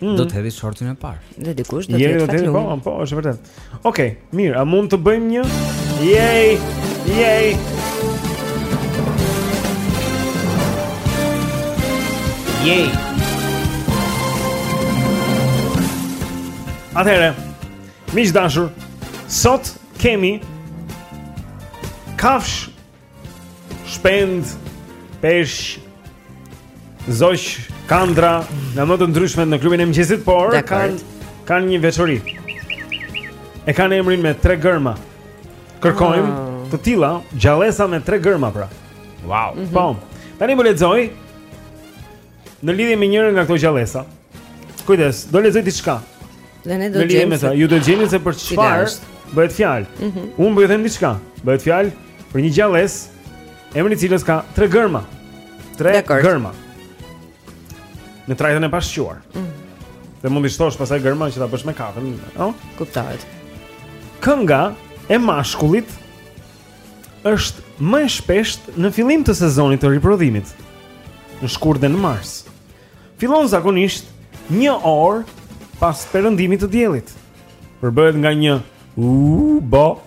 Mm. Do të hedhim shortin e parë. Dhe dikush do të jetë fatlum. Po, po, është vërtet. Okej, okay, mirë, a mund të bëjmë një? Yay! Yay! Yay! Atëherë, miq të dashur, sot kemi kafshë Shpendë, peshq, zogj, kandra, nga më të ndryshmet në klubin e mëngjesit, por kanë një veçori. E kanë emrin me tre gërma. Kërkojmë wow. Ah. të tilla, gjallesa me tre gërma pra. Wow. Mm -hmm. Po, tani më lexoj. Në lidhje me njërën nga këto gjallesa. Kujdes, do lexoj diçka. Dhe ne do të gjejmë. Dhe ju do të gjeni se për çfarë bëhet fjalë. Mm -hmm. Unë po ju them diçka. Bëhet fjalë për një gjallesë, emri i së cilës ka tre gërma. Tre Dakord. gërma. Në trajtën e pashquar. Mm -hmm. Dhe mund t'i shtosh pastaj gërma që ta bësh me katër, ëh? No? Kuptohet. Kënga e mashkullit është më e shpeshtë në fillim të sezonit të riprodhimit, në shkurt dhe në mars. Fillon zakonisht një orë pas perëndimit të diellit. Përbëhet nga një u bo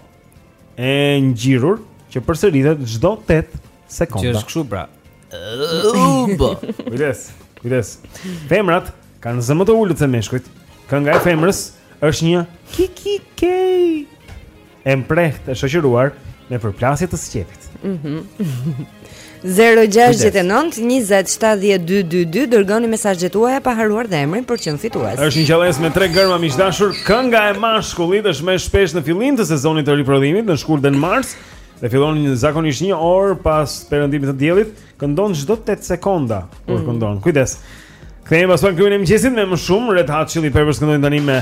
e ngjirur që përsëritet çdo 8 sekonda. Që është kështu pra. U bo. Kujdes, kujdes. Femrat kanë zë më të ulët se meshkujt. Kënga e femrës është një kikikei. e mprehtë e shoqëruar me përplasje të sqepit. Mhm. Mm 0-6-9-27-12-2 Dërgoni mesazhet tuaja pa harruar dhe emrin për qenë fitues është një fjalëz me tre gërma miq të dashur Kënga e mashkullit është më shpesh në fillim të sezonit të riprodhimit Në shkurt dhe në mars Dhe fillon zakonisht një orë pas perëndimit të diellit, këndon çdo 8 sekonda kur mm. këndon. Kujdes. Kthehemi pas pak në klubin e mëngjesit me më shumë Red Hot Chili Peppers këndojnë tani me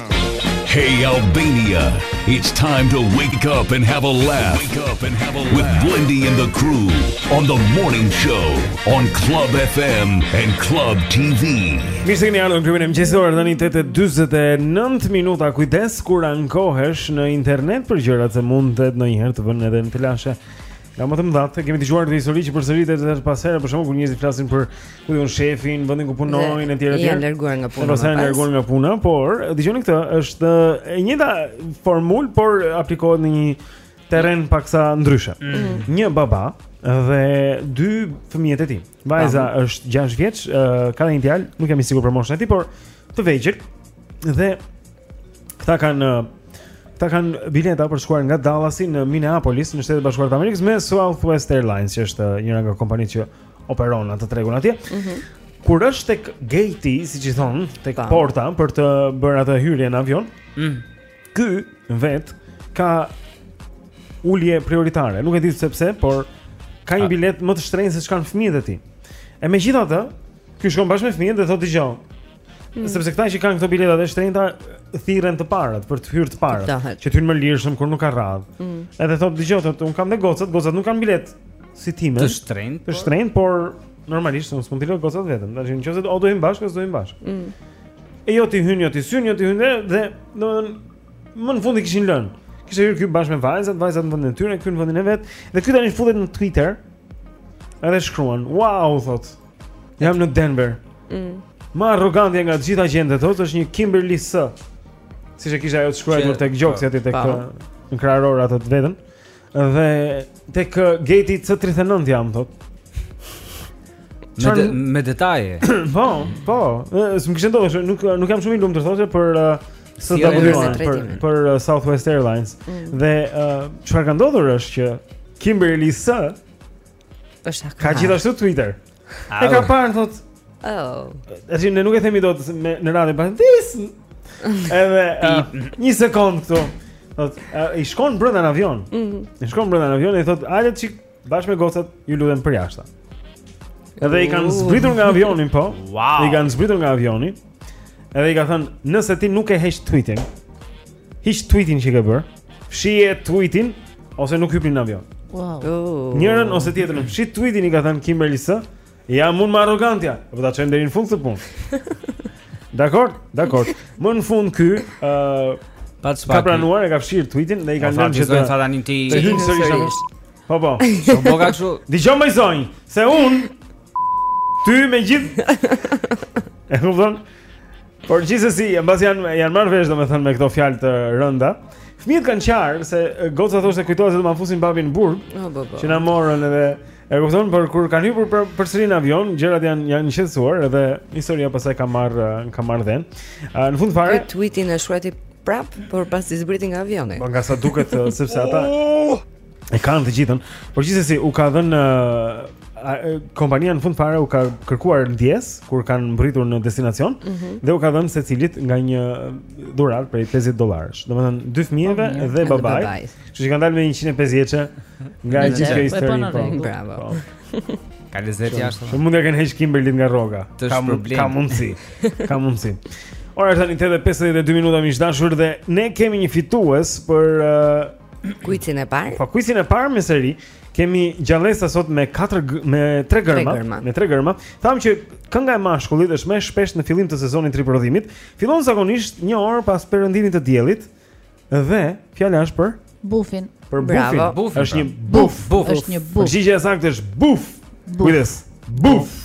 Hey Albania, it's time to wake up and have a laugh. Wake up and have a laugh with Blindy and the crew on the morning show on Club FM and Club TV. Mirë se vini në klubin e mëngjesit. Ora tani 8:49 minuta. Kujdes kur ankohesh në internet për gjërat se mundet ndonjëherë të vënë edhe në telashe. Nga më të mëdhatë, kemi dëgjuar këto histori që përsëriten herë pas here, për shembull kur njerëzit flasin për punën, shefin, vendin ku punojnë etj etj. Janë larguar nga puna. Pastaj janë larguar nga puna, por dëgjoni këtë, është e njëjta formulë, por aplikohet në një terren paksa ndryshe. Mm. mm. Një baba dhe dy fëmijët e tij. Vajza Aha. është 6 vjeç, ka dhe një djalë, nuk jam i sigurt për moshën e tij, por të vegjël dhe këta kanë këta kanë bileta për shkuar nga Dallasi në Minneapolis, në Shtetet e Bashkuara të Amerikës me Southwest Airlines, që është njëra nga kompanitë që operon atë tregun atje. Ëh. Mm -hmm. Kur është tek gate-i, siç i thonë, tek porta për të bërë atë hyrje në avion, ëh. Mm. Ky vetë ka ulje prioritare. Nuk e di se pse, por ka një biletë më të shtrenjtë se ç'kanë fëmijët e tij. E megjithatë, ky shkon bashkë me fëmijët dhe thotë dëgjo. Mm. Sepse këta që kanë këto bileta të shtrenjta thirren të parët për të hyrë të parët, që të hyjnë më lirshëm kur nuk ka radhë. Mm. Edhe thotë dëgjo thotë unë kam dhe gocat, gocat nuk kanë biletë si timen. Të shtrenjtë. Të po. shtrenjtë, por normalisht unë s'mund të lë gocat vetëm. Tash nëse është do hyjmë bashkë, do hyjmë bashkë. Mm. E jo ti hyn, jo ti s'hyn, jo ti hyn dhe domethënë më në fund i kishin lënë. Kishte hyrë ky bashkë me vajzat, vajzat në vendin e tyre, ky në vendin e vet, dhe ky tani futet në Twitter. Edhe shkruan, "Wow", thotë. Jam në Denver. Mm. Më arrogantja nga të gjithë agjentët thotë është një Kimberly S. Siç e kishte ajo të shkruar tek gjoksi aty tek kraharori atë të vetën. Dhe tek gate-i C39 jam thotë. Me de, me detaje. po, po. S'më kishte ndodhur, nuk nuk jam shumë i lumtur thotë për së si dëgjuar për për uh, Southwest Airlines. Mm. Dhe uh, çfarë uh, ka ndodhur është që Kimberly S Është hak. Ka gjithashtu Twitter. E ka parë thotë. Oh. Atë ne nuk e themi dot me në radio pa dis. Edhe uh, një sekond këtu. Thotë, uh, i shkon brenda në avion. Mm -hmm. I shkon brenda në avion dhe i thotë, "Hajde çik bashkë me gocat, ju lutem pak jashtë." Edhe i kanë zbritur nga avioni, po. Wow. I kanë zbritur nga avioni. Edhe i ka thënë, "Nëse ti nuk e heq tweetin, Hiq tweetin që ke bër. Fshije tweetin ose nuk hypni në avion. Wow. Oh. Njërën ose tjetrën. Fshi tweetin i ka thënë Kimberly S. Ja mund më arrogantja. Po ta çojmë deri në fund këtë punë. Dakor? Dakor. Më në fund ky, ë, uh, pa çfarë. Ka pranuar, e ka fshir tweetin dhe i kanë lënë që të thatanin ti. Të hyjnë sërish. Po po. Po po ka kështu. Dëgjomë zonj, se un ty me gjithë. E kupton? Por gjithsesi, mbas janë janë marrë vesh domethënë me këto fjalë të rënda. Fëmijët kanë qarë se goca thoshte kujtonte se do ma fusin babin në burg. Oh, bo, bo. Që na morën edhe e kupton, por kur kanë hyrë për përsëri në avion, gjërat janë janë qetësuar edhe historia pastaj ka marr ka marr dhën. Në fund fare Këtë tweetin e shkruajti prap, por pasi zbriti nga avioni. Po nga sa duket sepse ata oh! E kanë të gjithën, por gjithsesi u ka dhënë kompania në fund fare u ka kërkuar ndjes kur kanë mbërritur në destinacion mm -hmm. dhe u ka dhënë secilit nga një dhuratë prej 50 dollarësh. Domethënë dy fëmijëve oh, dhe babait. Kështu që kanë dalë me 150 eksë nga gjithë kjo histori. Po, po, po, bravo. Po. Ka lezet jashtë. Po mund të kenë heq Kimberlyt nga rroga. Ka problem. Ka mundsi. Ka mundsi. Ora tani 8:52 minuta miq të dashur dhe ne kemi një fitues për uh, Kuicin e parë. Po kuicin e parë me serinë kemi gjallesa sot me 4 me 3 gërma, me 3 gërma. Thamë që kënga e mashkullit është më e shpeshtë në fillim të sezonit të riprodhimit. Fillon zakonisht një orë pas perëndimit të diellit dhe fjala është për bufin. Për bufin. Buf, është një buf, buf. Është një buf. Përgjigjja e saktë është buf. Kujdes. Buf.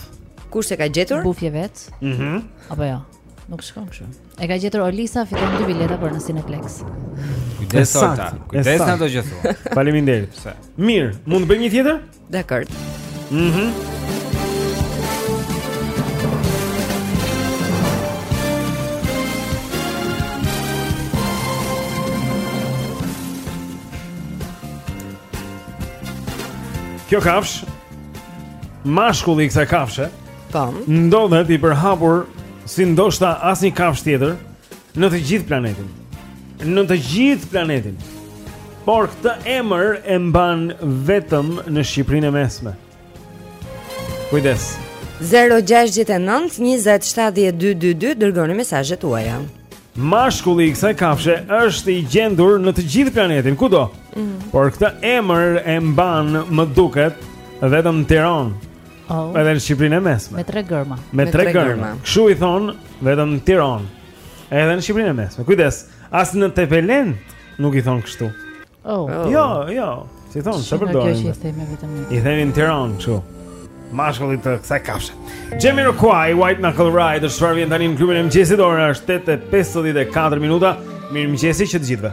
Kush e ka gjetur? Bufi vet. Mhm. Mm Apo jo. Nuk shkon kështu. E ka gjetur Olisa, fiton dy bileta për në Cineplex. Kujdes Olta, kujdes nga do gjë thu. Faleminderit. Mirë, mund të bëj një tjetër? Dakor. Mhm. Mm Kjo kafsh Mashkulli i kësaj kafshe Po. Ndodhet i përhapur si ndoshta asnjë kafsh tjetër në të gjithë planetin. Në të gjithë planetin. Por këtë emër e mban vetëm në Shqipërinë e Mesme. Kujdes. 069 20 70 222 dërgoni mesazhet tuaja. Mashkulli i kësaj kafshe është i gjendur në të gjithë planetin, kudo. Mm -hmm. Por këtë emër e mban më duket vetëm në Tiron. Oh. Edhe në Shqipërinë e Mesme. Me tre gërma. Me tre gërma. Kshu i thon vetëm në Tiranë. Edhe në Shqipërinë e Mesme. Kujdes, as në Tepelenë nuk i thon kështu. Oh. oh. Jo, jo. Si thon, ça përdorin. Kjo që i themi vetëm. I themi në Tiranë kështu. Mashkullit të kësaj kafshe. Jamiroquai, White Knuckle Ride, është çfarë vjen tani në klubin e mëngjesit. Ora është 8:54 minuta. Mirëmëngjesi të gjithëve.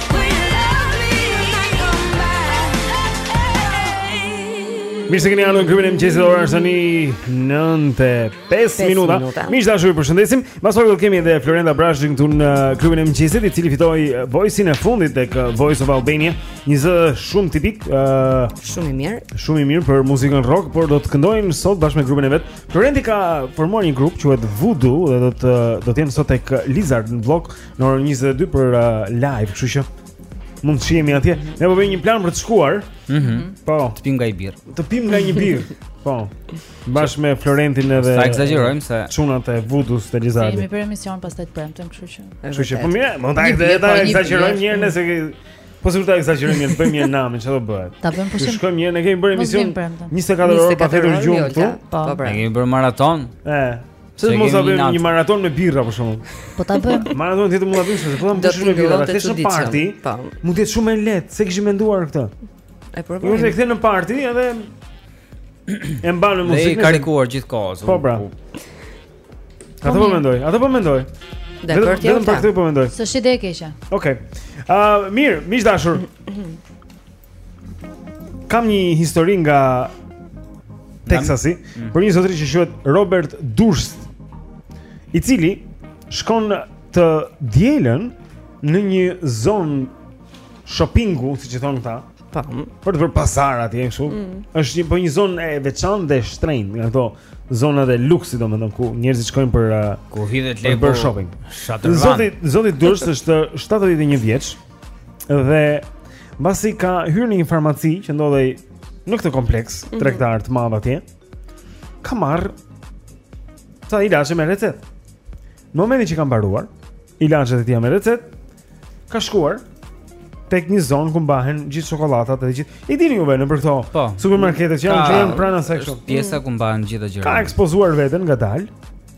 Mirë se keni ardhur në klubin e mëngjesit ora është tani 9:05 minuta. minuta. Miq të dashur ju përshëndesim. Mbas do kemi edhe Florent Abrashin këtu në klubin e mëngjesit, i cili fitoi uh, Voice-in e fundit tek uh, Voice of Albania. Një zë shumë tipik, ë uh, shumë i mirë. Shumë i mirë për muzikën rock, por do të këndojnë sot bashkë me grupin e vet. Florenti ka formuar një grup quhet Voodoo dhe do të do të jenë sot tek Lizard në blok Në orën 22 për uh, live, kështu që mund të shihemi atje. Ne po bëjmë një plan për të shkuar. Mhm. Mm po, të pim nga një birr. Të pim nga një birr. Po. Bashkë me Florentin edhe. S'e ekzagjerojmë se çunat e Voodoos te Lizardi. Kemi për emision pastaj të premten, kështu që. Kështu që po mirë, mund ta edhe ta ekzagjerojmë një herë nëse ke Po sigurt ta ekzagjerojmë, të bëjmë një namë, çfarë do bëhet? Ta bëjmë pushim. Shkojmë mirë, ne kemi bërë emision 24 orë pa fjetur gjumë këtu. Po, po, po. Ne kemi bërë maraton. Ëh. Pse mos ta bëjmë një maraton me birra për shaka? Po ta bëjmë. Maraton ditë mund ta bësh, po ta bësh me birra, të shkojmë në parti. Po. Mund të jetë shumë e lehtë, s'e kishim menduar këtë. E po. Ju e kthen në parti edhe e mban me muzikën. I karikuar gjithkohë. Po bra. Atë po mendoj, atë po mendoj. Dhe për ti. Vetëm për këtë po mendoj. S'është ide e keqe. Okej. Ë, mirë, miq të dashur. Kam një histori nga Texasi, mm -hmm. për një zotëri që quhet Robert Durst, i cili shkon të dielën në një zonë shoppingu, siç i thonë këta. Po. Për të bërë pazar atje kështu. Mm. Është një po një zonë e veçantë dhe e shtrenjtë, nga këto zonat e luksit domethënë ku njerëzit shkojnë për uh, ku hidhet lek për shopping. Zoti Zoti Durst është 71 vjeç. Dhe mbasi ka hyrë në një farmaci që ndodhej në këtë kompleks mhm. tregtar mm -hmm. të madh atje, ka marrë ca ilaçe me recetë. Në momentin që ka mbaruar ilaçet e tija me recetë, ka shkuar tek një zonë ku mbahen gjithë çokollatat dhe gjithë. E dini juve nëpër këto po, supermarketet që janë pranë kasës këtu. Pjesa ku mbahen gjithë gjërat. Ka ekspozuar veten ngadalë.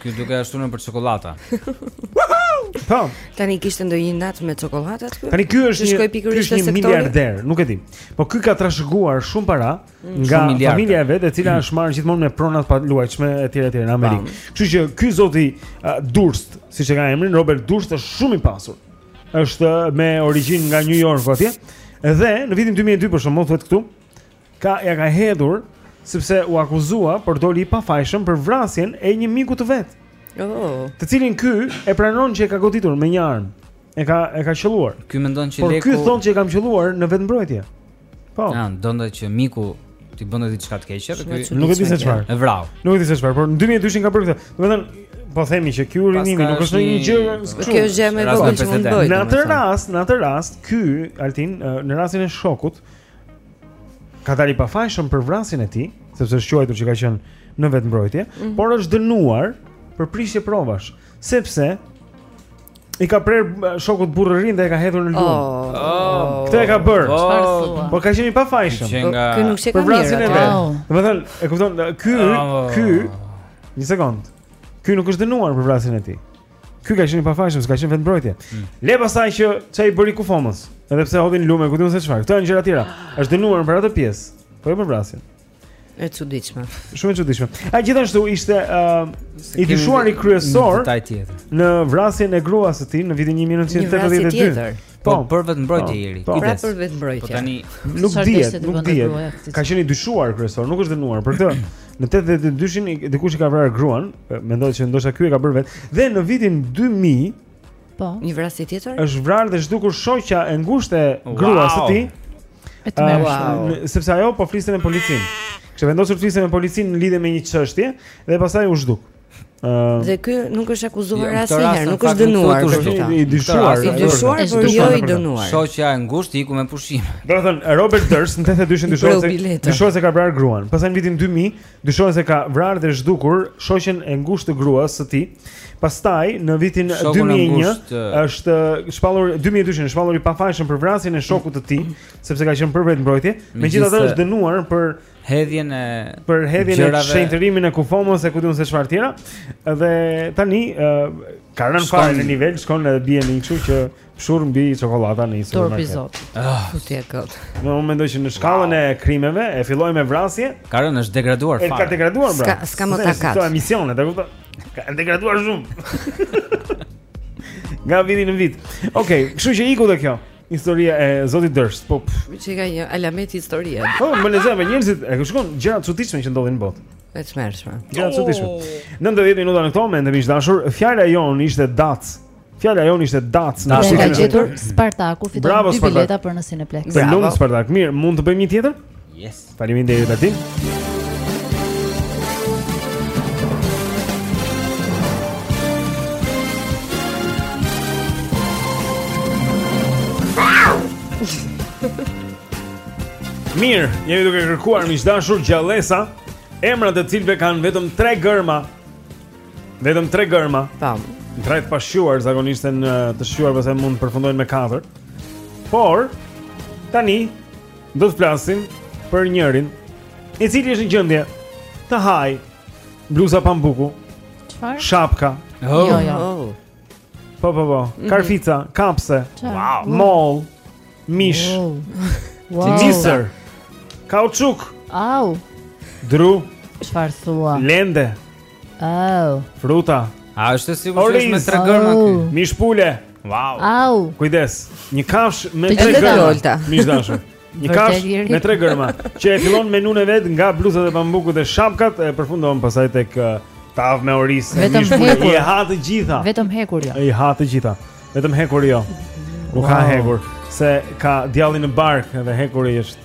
Ky duke ashtu nëpër çokollata. Po. Tani kishte ndonjë inat me çokollata aty? Tani ky është një ky është një miliarder, nuk e di. Po ky ka trashëguar shumë para mm. nga familja e vet, e cila mm. është marrë gjithmonë me prona të paluajtshme etj etj në Amerikë. Kështu që ky zoti uh, Durst, siç e ka emrin, Robert Durst është shumë i pasur. Është me origjinë nga New Yorku atje. Dhe në vitin 2002 për shembull thotë këtu, Ka ia ka hedhur sepse u akuzua por doli i pafajshëm për vrasjen e një miku të vet. Oh. Të cilin ky e pranon që e ka goditur me një armë. E ka e ka qëlluar. Ky mendon që por leku Por ky thotë që e kam qëlluar në vetmbrojtje. Po. Ja, donte që miku t'i bënte diçka të keqe, ky nuk e di se çfarë. E vrau. Nuk e di se çfarë, por në 2002 ka bërë këtë. Domethënë Po themi që ky urinimi nuk është një gjë kështu. Kjo është gjë më e vogël që mund të bëjë. Në atë rast, në atë rast, ky Altin në rastin e shokut, ka dalë i pafajshëm për vrasjen e tij, sepse është quajtur që ka qenë në vetëmbrojtje, mm -hmm. por është dënuar për prishje provash, sepse i ka prerë shokut burrërin dhe e ka hedhur në lumë. Oh, oh, Këtë e ka bërë. Oh, por ka qenë i pafajshëm. Ky nuk shikon mirë. Për vrasjen e vet. Domethënë, e kupton, ky ky një sekond. Ky nuk është dënuar për vrasjen e tij. Ky ka qenë i pafajshëm, se ka qenë vetëmbrojtje. Mm. Le pastaj që ça i bëri kufomës, edhe pse e hodhi në lumë, ku di unë se çfarë. Këto janë gjëra tjera. Është dënuar për atë pjesë. Po jo për vrasjen. E çuditshme. Shumë e çuditshme. A gjithashtu ishte ë uh, i dyshuari kryesor në vrasjen e gruas së tij në vitin 1982. Po, po, për vetëmbrojtje po, ieri. Po, pra për vetëmbrojtje. Po tani nuk dihet, nuk dihet. Ka qenë i dyshuar kryesor, nuk është dënuar për këtë. Në 82-shin dikush i ka vrarë gruan, mendohet se ndoshta ky e ka bërë vetë. Dhe në vitin 2000, po, një vrasje tjetër? Është vrarë dhe zhdukur shoqja e ngushtë e gruas së tij. Sepse ajo po fliste me policinë. Kishte vendosur të fliste me policinë në lidhje me një çështje dhe pastaj u zhduk. Uh, dhe ky nuk është akuzuar jo, asnjëherë, nuk është dënuar për këtë. I dyshuar, i dyshuar, por jo i dënuar. Shoqja e ngushtë iku me pushime. Domethënë Robert Durst në 82-shin dyshohet se dyshohet se ka vrarë gruan. Pastaj në vitin 2000 dyshohet se ka vrarë dhe zhdukur shoqen e ngushtë të gruas së tij. Pastaj në vitin 2001 është shpallur 2002-shin shpallur i pafajshëm për vrasjen e shokut të tij, sepse ka qenë për vetëmbrojtje. Megjithatë është dënuar për hedhjen e për hedhjen e shëmtimin e kufomës e ku di unë se çfarë tjera. Dhe tani ka rënë fare në nivel, shkon edhe bie në kështu që pshurr mbi çokollata në Instagram. Turp i zot. Ah, ku ti e kot. Më unë mendoj që në shkallën e krimeve e filloi me vrasje. Ka rënë është degraduar fare. Ka degraduar pra. S'ka s'ka më takat. Këto emisione, e kupton? Ka degraduar shumë. Nga viti në vit. Okej, okay, kështu që iku dhe kjo. Historia e zotit Durst, po. Që ka një alamet historie. Po, më lezoj me njerëzit, e shkon gjëra të çuditshme që ndodhin në botë. E tmerrshme. Gjëra të çuditshme. 90 minuta në këto momente miq të dashur, fjala jonë ishte dac. Fjala jonë ishte dac në shitjen. E ka gjetur Spartaku fiton dy bileta për në Cineplex. Bravo Spartak. Mirë, mund të bëjmë një tjetër? Yes. Faleminderit Altin. Mirë, jemi duke kërkuar miqdashur gjallesa, emrat e cilëve kanë vetëm 3 gërma. Vetëm 3 gërma. Tam. Në trajtë pa shquar zakonisht në të shquar pastaj mund të përfundojnë me 4. Por tani Do të flasim për njërin i cili është në gjendje të hajë bluza pambuku. Çfarë? Shapka. Oh. Jo, jo. Oh. Po po po. Mhm. Karfica, kapse. Wow. Mollë, mish. Wow. Wow. Misër. Kauçuk. Au. Dru. Çfarë thua? Lende. Oh. Fruta. A është e sigurt se është me tre gërma ky? Oh. Mish pule. Wow. Au. Kujdes. Një kafsh me tre gërma. Mish dashur. Një kafsh me tre gërma që e fillon menunë e vet nga bluzat e pambukut dhe shapkat e përfundon pastaj tek uh, tavë me oriz. Vetëm hekur. I ha të gjitha. Vetëm hekur jo. I ha të gjitha. Vetëm hekur jo. Nuk ha hekur se ka djallin në bark dhe hekuri është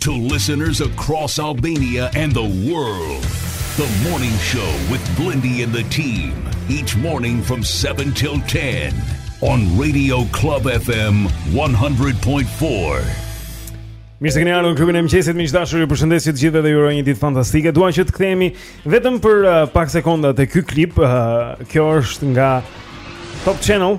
To listeners across Albania and the world, the morning show with Blendi and the team, each morning from 7 till 10 on Radio Club FM 100.4. Mirë se keni ardhur në klubin e mëngjesit, miq dashur, ju përshëndes ju të gjithëve dhe ju uroj një ditë fantastike. Dua që të kthehemi vetëm për uh, pak sekonda te ky klip. Uh, kjo është nga Top Channel.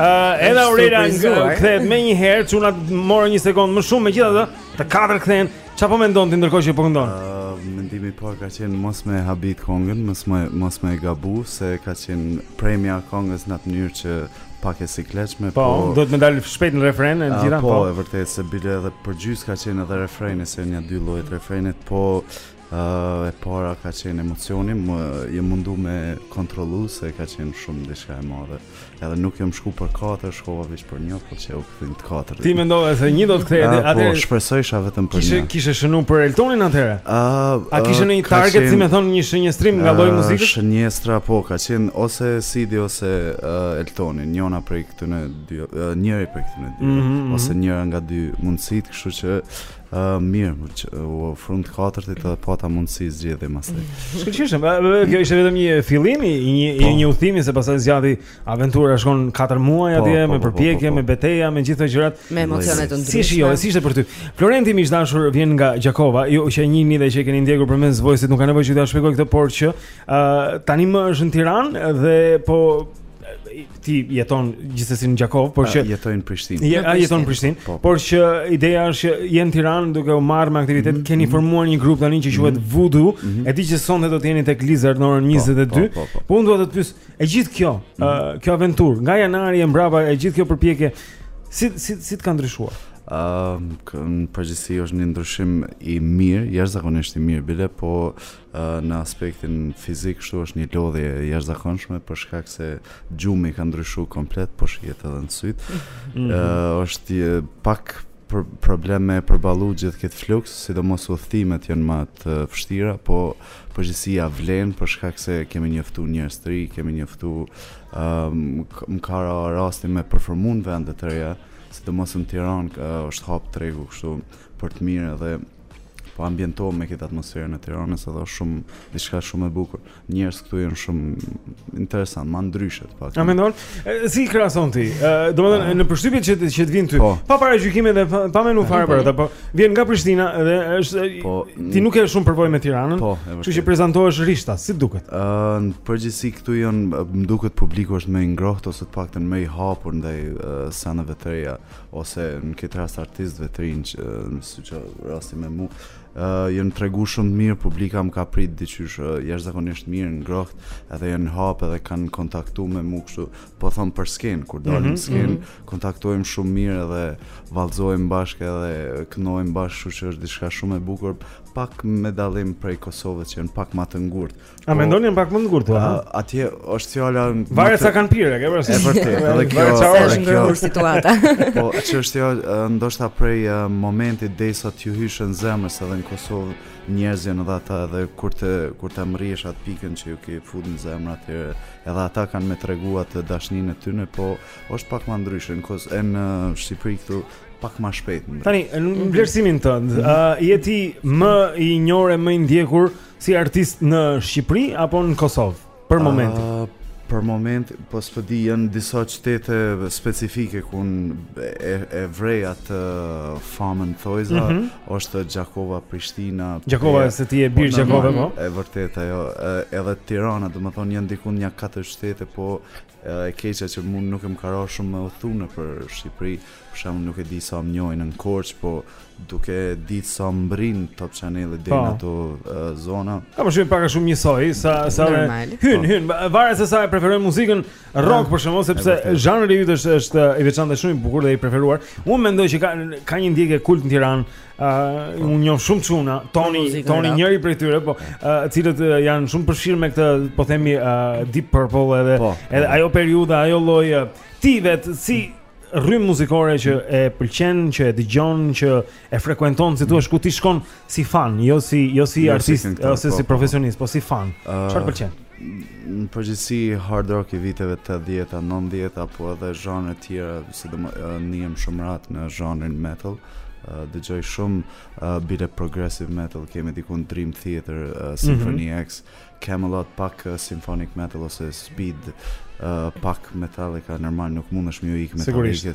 Uh, edhe Aurela kthehet menjëherë, çuna morën një sekond më shumë, megjithatë, të katër kthehen. Çfarë po mendon ti ndërkohë që po këndon? Uh, mendimi po ka qenë mos me habit kongën, mos me mos me gabu se ka qenë premja e kongës në atë mënyrë që pak e sikletshme, po, po duhet të dalë shpejt në refren e gjitha, po. Po, e vërtetë se bile edhe përgjysmë ka qenë edhe refreni se janë dy lloje të refrenit, po E para ka qenë emocioni, jom mundu me kontrolu se ka qenë shumë diçka e madhe. Edhe nuk jam shku për katër, shkova veç për një, po që u kthyn të katër. Ti mendove se një do të kthehej atë? Po, shpresoj isha vetëm për kishe, një. Kishe shënu për Eltonin atëherë? A, a kishe në një target, si me thënë një shënjestrim nga lloji i muzikës? Shënjestra, po, ka qenë ose Sidi ose uh, Eltoni, njona prej këtyne dy, uh, njëri prej këtyne dy, mm -hmm. ose njëra nga dy mundësitë, kështu që Mirë, u ofruan të katërtit dhe pata mundësi zgjedhje më së Shkëlqyshëm, kjo ishte vetëm një fillim i një i po. një udhimi se pastaj zgjati aventura shkon 4 muaj po, atje po, me përpjekje, me beteja, me gjithë këto gjërat. Me emocione të ndryshme. Si shijoj, si ishte për ty. Florenti miq dashur vjen nga Gjakova, ju që e njihni dhe që e keni ndjekur përmes vojsit nuk ka nevojë që ta shpjegoj këtë por që tani më është në Tiranë dhe po ti jeton gjithsesi në Gjakovë, por që jetoj në Prishtinë. Je, a jeton në Prishtinë, po, po. por që ideja është që je në Tiranë duke u marrë me aktivitet, mm -hmm. keni mhm. formuar një grup tani që quhet mm -hmm. Voodoo, mm -hmm. e di që sonte do të jeni tek Lizard në orën 22. Po, po, po, po. po unë dua të të pyes, e gjithë kjo, mm -hmm. uh, kjo aventurë, nga janari e mbrapa e gjithë kjo përpjekje, si si si të ka ndryshuar? Ëm, uh, në përgjithësi është një ndryshim i mirë, jashtëzakonisht i mirë, bile, po në aspektin fizik kështu është një lodhje e jashtëzakonshme për shkak se gjumi ka ndryshu komplet, po shihet edhe në sytë. Ëh, mm -hmm. është pak problem me përballu gjithë këtë fluks, sidomos udhëtimet janë më të vështira, po përgjithësi ia vlen për shkak se kemi njoftu njerëz të ri, kemi njoftu ëh um, më ka ra rasti me performu në vende të reja, sidomos në Tiranë është hap tregu kështu për të mirë edhe po ambientohem me këtë atmosferën e Tiranës edhe është shumë diçka shumë e bukur. Njerëz këtu janë shumë interesant, më ndryshe të paktën. A mendon? Si krahason ti? Domethënë në përshtypjet që që të vijnë ty, po. pa paragjykime dhe pa menu fare për atë, po vjen nga Prishtina dhe është po, ti nuk ke shumë përvojë me Tiranën. Po, kështu që prezantohesh rishtas, si duket? Ëh, në përgjithësi këtu janë më duket publiku është më i ngrohtë ose të paktën më i hapur ndaj sanave të reja. ose në këtë rast artistëve të rinj siç është rasti me mua, ë uh, janë tregu shumë të mirë, publiku më ka prit diqysh uh, jashtëzakonisht mirë ngrohtë, edhe janë hap edhe kanë kontaktu me mua kështu, po thom për skenë, kur mhm, dalim mm -hmm, në skenë, mm -hmm. kontaktojmë shumë mirë edhe vallëzojmë bashkë edhe kënojmë bashkë, kështu që është diçka shumë e bukur, pak me dallim prej Kosovës që janë pak më të ngurtë, A po, mendoni janë pak më të ngurtë apo? Atje është fjala Varet sa kanë pirë, ke parasysh? Është vërtet, edhe kjo është një situatë. Po, çështja ndoshta prej momentit derisa t'ju hysh në zemër se edhe në Kosovë njerëz janë edhe ata edhe kur të kur ta mrrish atë pikën që ju ke futur në zemër atë edhe ata kanë me tregu atë dashninë e tyre, po është pak më ndryshe në Kos në Shqipëri këtu pak më shpejt. Tani, në mhm. vlerësimin tënd, mm -hmm. uh, je ti më i njohur e më i ndjekur Si artist në Shqipëri apo në Kosovë për ah, momentin? Uh, për momentin po s'po di janë disa qytete specifike ku e, e vrej atë famën në thonjëza mm -hmm. është Gjakova, Prishtina Gjakova se ti je bir po, Gjakova po e vërtetë ajo edhe Tirana domethënë janë diku nja katër qytete po E keqja që mu nuk më ka ra shumë me udhëtu nëpër Shqipëri, për shembull nuk e di sa më njohin në Korçë, po duke ditë sa mbrin Top Channeli deri po. në ato uh, zona. Ka më shumë pak a shumë njësoj, sa, sa dhe hynë, po. hynë, varet se sa e preferojnë muzikën rock për shembull, sepse zhanri yt është, është i veçantë dhe shumë i bukur dhe i preferuar. Unë mendoj që ka, ka një ndjekje kult në Tiranë, Uh, unë njoh shumë çuna, Toni, Toni njëri prej tyre, po, të uh, cilët uh, janë shumë përfshirë me këtë, po themi uh, Deep Purple edhe, po, edhe po. ajo periudha, ajo lloj uh, ti vet si rrymë muzikore që e pëlqen, që e dëgjon, që e frekuenton, si thua, ku ti shkon si fan, jo si jo si jo si artist, ose po, si po. profesionist, po si fan. Çfarë uh, pëlqen? Në përgjithësi hard rock i viteve 80-ta, 90-ta, po edhe zhanre tjera, sidomos nihem shumë rahat në zhanrin metal, dëgjoj shumë uh, bile progressive metal kemi diku në Dream Theater uh, Symphony mm -hmm. X Camelot pak uh, symphonic metal ose speed uh, pak Metallica normal nuk mundesh me ju ik Metallica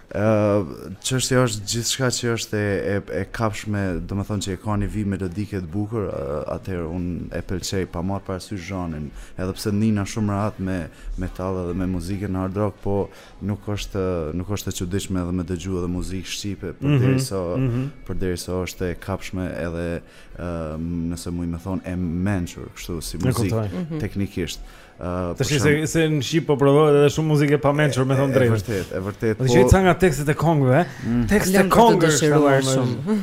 Çështja është gjithçka që është e e kapshme, domethënë që e ka një vijë melodike të bukur, atëherë un e pëlqej pa marrë parasysh zhanrin, edhe pse nihna shumë rahat me metal edhe me muzikën hard rock, po nuk është nuk është e çuditshme edhe me dëgju edhe muzikë shqipe, mhm, përderisa mm -hmm, mm -hmm. përderisa është e kapshme edhe uh, nëse mund të them e mençur kështu si muzikë mm -hmm. teknikisht. Të shih se, se në shqip po provohet edhe shumë muzikë e pamençur me thon drejt E vërtet, e vërtet po... Do të shih ca nga tekstet e kongëve mm. Tekstet e kongëve është tmerr shumë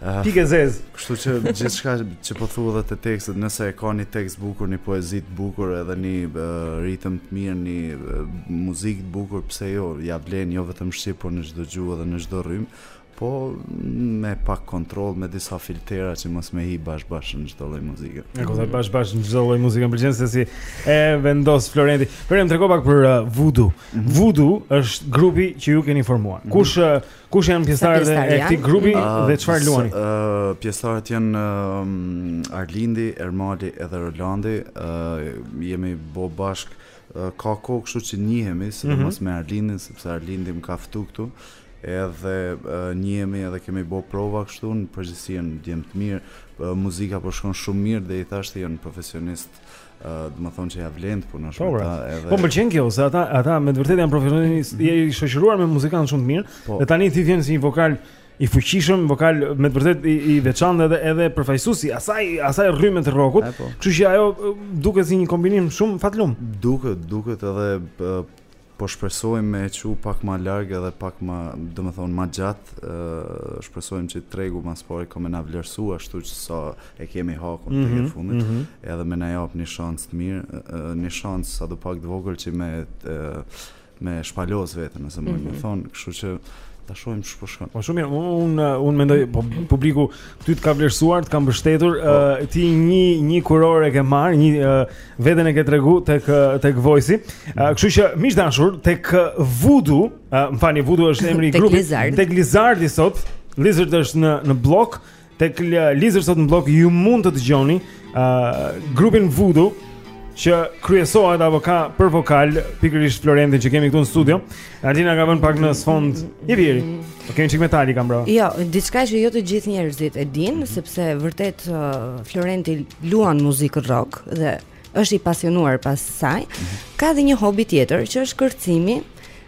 ah. Pikë e zezë Kështu që gjithçka që po thua edhe te tekstet Nëse e ka një tekst të bukur, një poezi të bukur Edhe një uh, ritëm të mirë, një uh, muzikë të bukur Pse jo, ja vlen jo vetëm shqip, por në çdo gjuhë dhe në çdo rrymë Po me pak kontroll, me disa filtera që mos me hi bash bash në çdo lloj muzike. E kuptoj mm. bash bash në çdo lloj muzike, më pëlqen se si e vendos Florenti. Por më trego pak për uh, Voodoo. Mm -hmm. Voodoo është grupi që ju keni formuar. Mhm. Kush uh, kush janë pjesëtarët e këtij grupi uh, dhe çfarë luani? Ë uh, pjesëtarët janë uh, Arlindi, Ermali edhe Rolandi. Ë uh, jemi bo bashkë ka kohë kështu që njihemi, sidomos mm -hmm. me Arlindin, sepse Arlindi më ka ftu këtu, Edhe njihemi edhe kemi bo prova kështu, në përgjithësi janë djem të mirë, muzika po shkon shumë mirë dhe siç thashë janë profesionistë, do me thonë që ja vlen të punosh po, me pra. ta edhe. Po më pëlqen kjo, se ata ata me të vërtetë janë profesionistë, mm. je i shoqëruar me muzikantë shumë të mirë. Po. Dhe tani ti vjen si një vokal i fuqishëm, vokal me të vërtetë i, i veçantë edhe edhe përfaqësues i asaj asaj rryme të rrokut. Po. Kështu që jo duket si një kombinim shumë fatlum. Duket, duket edhe Po shpresojmë me e çu pak ma larg edhe pak ma, do me thonë, ma gjatë, shpresojmë që tregu ma s'pari ka me na vlerësu ashtu që sa e kemi hakun mm -hmm, tek e fundit, mm -hmm. edhe me na jap një shans të mirë, një shans sado pak të vogël që me, me shpalos veten, nëse muj mm -hmm. me thonë, kështu që ta shohim ç'po shkon. Po shumë mirë, un un mendoj po publiku Ty të ka vlerësuar, të ka mbështetur, po. ë ti një një kurorë e ke marrë, një uh, veten e ke tregu tek tek Voice-i. Uh, Kështu që miq të dashur, tek Vudu, uh, më falni, Vudu është emri i grupit. Tek Lizardi sot, Lizard është në në Bllok, tek Lizard sot në Bllok ju mund të dëgjoni ë uh, grupin Vudu që kryesohet apo ka për vokal pikërisht Florentin që kemi këtu në studio. Ardina ka vënë pak në sfond. I vuri. Po kemi çik metali kam bravo. Jo, diçka që jo të gjithë njerëzit e dinë, sepse vërtet uh, Florenti luan muzikë rock dhe është i pasionuar pas saj. Mm -hmm. Ka dhe një hobi tjetër që është kërcimi,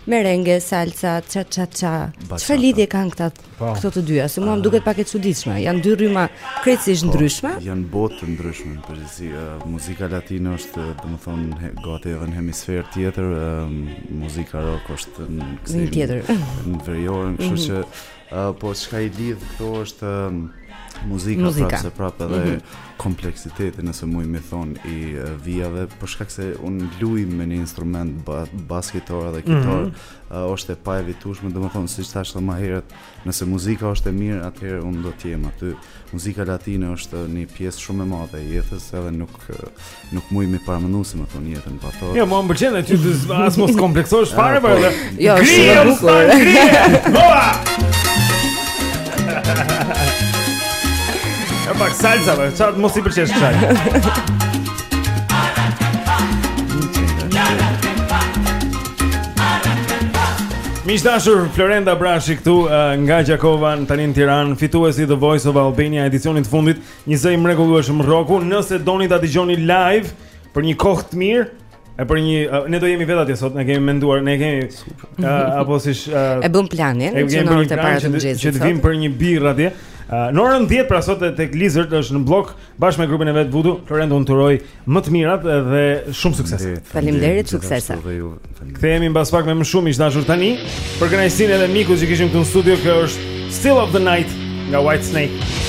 merenge, salsa, cha cha cha. Çfarë lidhje kanë këta Po. Këto të dyja, se mua më duket pak e çuditshme. Janë dy rryma krejtësisht po, ndryshme. Janë botë të ndryshme, për si uh, muzika latine është, domethënë, gati edhe në hemisferë tjetër, uh, muzika rock është në këtë tjetër. Në veriorën, kështu mhm. që uh, po çka i lidh këto është uh, muzika, muzika. prapë se prapë edhe mm -hmm. kompleksiteti nëse muj me thon i uh, vijave, për shkak se un luj me një instrument bas kitar dhe kitar. Mm -hmm. është e paevitushme, domethonë, siç thashë edhe ma herët, nëse muzika është e mirë, atëherë unë do t'jem aty. Muzika latine është një pjesë shumë e madhe e jetës, edhe nuk, nuk muj me paramendu si me thonë jetën pa to. Jo, mu më pëlqen, që të mos kompleksohesh ah, fare, për po. edhe... Jo, shumë e bukur. E pak salsa, por që të mos i pëlqesh çaj. Miq të dashur Florent Abrashi këtu uh, nga Gjakova tani në Tiranë, fituesi i The Voice of Albania edicionit të fundit, një zë i mrekullueshëm rroku. Nëse doni ta dëgjoni live për një kohë të mirë, e për një uh, ne do jemi vetë atje sot, ne kemi menduar, ne kemi uh, apo si uh, e bën planin, e kemi bën planin parë të mëngjesit. Që të vim për një birrë atje. Uh, në orën 10 pra sot tek Lizard është në Bllok Bashkë me grupin e vet Vudu, Florent unë t'uroj më të mirat dhe shumë suksese. Faleminderit, suksese. Kthehemi mbas pak me më shumë miq të dashur tani. Për kënaqësinë edhe mikut që kishim këtu në studio, kjo është Still of the Night nga Whitesnake.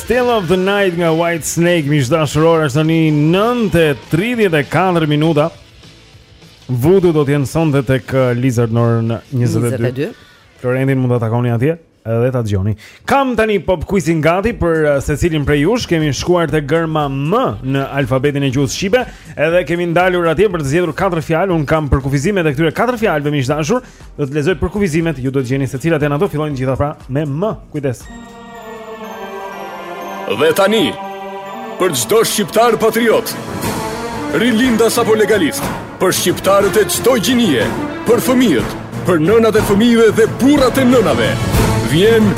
Still of the Night nga Whitesnake Miq të dashur ora është tani 9.34 minuta Vudu do t'jenë sonte tek Lizard në orën 22 Florentin mund ta takoni atje Edhe ta dëgjoni Kam tani pop quizin gati Për uh, secilin prej jush Kemi shkuar te gërma M Në alfabetin e gjuhës shqipe Edhe kemi ndalur atje Për të zgjedhur 4 fjalë Unë kam përkufizimet e këtyre 4 fjalëve Miq të dashur Do të lexoj përkufizimet, ju do të gjeni se cilat janë ato, fillojnë të gjitha pra me M. Kujdes. Dhe tani, për çdo shqiptar patriot, rilindas apo legalist, për shqiptarët e çdo gjinie, për fëmijët, për nënat e fëmijëve dhe burrat e nënave, vjen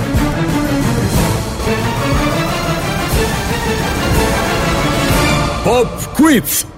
Pop Quiz.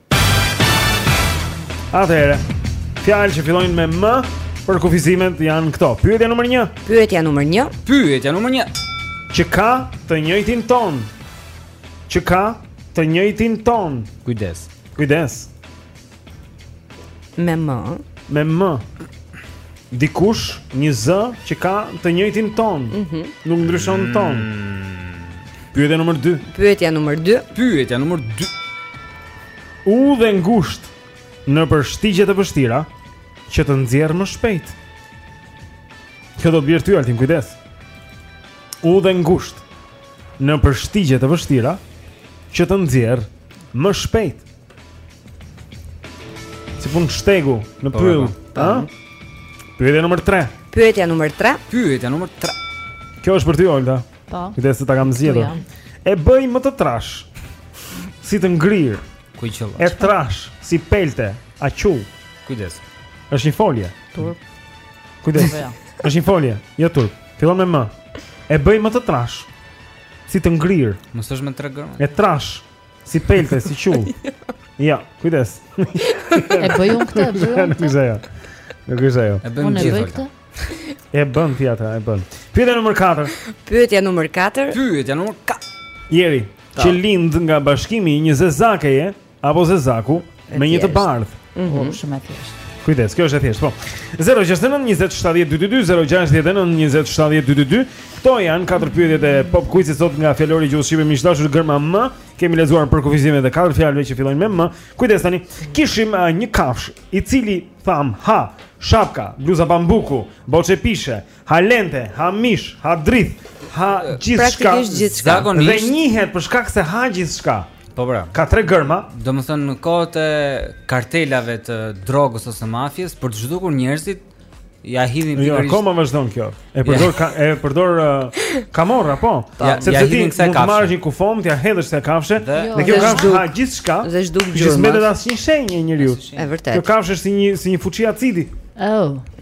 Atëherë, fjalë që fillojnë me M përkufizimet janë këto. Pyetja numër 1. Pyetja numër 1. Pyetja numër 1. Që ka të njëjtin ton. Që ka të njëjtin ton. Kujdes. Kujdes. Me M. Me M. Dikush, një zë që ka të njëjtin ton. Mm -hmm. Nuk ndryshon mm -hmm. ton. Pyetja numër 2. Pyetja numër 2. Pyetja numër 2. Udhë e ngushtë nëpër shtigje të vështira që të nxjerr më shpejt. Kjo do të bjerë ty Altin kujdes. Udhë e ngushtë nëpër shtigje të vështira që të nxjerr më shpejt. Si punë shtegu në po, pyll, po. ha? Pyetja numër 3. Pyetja numër 3. Pyetja numër 3. Kjo është për ty Olga. Po. Këtë se ta kam zgjedhur. E bëj më të trashë. Si të ngrirë. Ku qëllon? E trash si pelte, a qull. Kujdes. Është një folje. Turp. Kujdes. Jo. Është një folje, jo turp. Fillon me M. E bëj më të trashë. Si të ngrirë. Mos është me tre gërma. E trash Si pelte, si qull. Jo, kujdes. E bëj unë këtë, bëj unë këtë. Ja. Nuk është ajo. E bën gjithë. E bën ti atë, e bën. Pyetja numër 4. Pyetja numër 4. Pyetja numër 4. Njeri, që lind nga bashkimi i një zezakeje apo zezaku, Me një të bardhë. Mm -hmm. oh, shumë e thjeshtë. Kujdes, kjo është e thjeshtë, po. 069 20 70 222 069 20 70 222. Kto janë katër pyetjet e Pop Quizit sot nga fjalori i gjuhës shqipe miq të dashur gërma M. Kemi lexuar përkufizimet e katër fjalëve që fillojnë me M. Kujdes tani. Kishim uh, një kafshë i cili thamë ha, shapka, bluza pambuku, boçe pishe, Ha lente, ha mish, ha drithë, ha gjithçka. Zakonisht dhe njihet për shkak se ha gjithçka. Po bra. Ka tre gërma. Domethënë në kohët e karteleve të drogës ose mafies për të zhdukur njerëzit ia hidhin pikërisht. Jo, akoma vazhdon kjo. E përdor ka, e përdor uh, kamorra, po. Ja, Sepse ja ti mund të marrësh një kufomë, t'ia hedhësh te kafshë, dhe, jo, kjo kafshë ha gjithçka. Dhe zhduk gjurmë. S'mbetet asnjë shenjë e njeriu. Është vërtet. Kjo kafshë është si një si një fuçi acidi. Oh.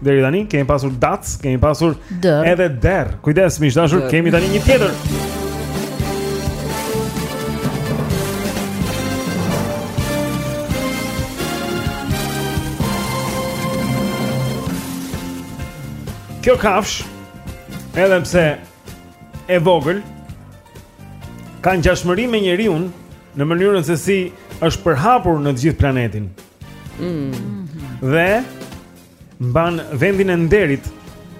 Deri tani kemi pasur dac, kemi pasur derr. Edhe derr. Kujdes, miq të dashur, kemi tani një tjetër. Kjo kafshë, edhe pse e vogël, ka ngjashmëri me njeriun në mënyrën se si është përhapur në të gjithë planetin. Mm. Dhe mban vendin e nderit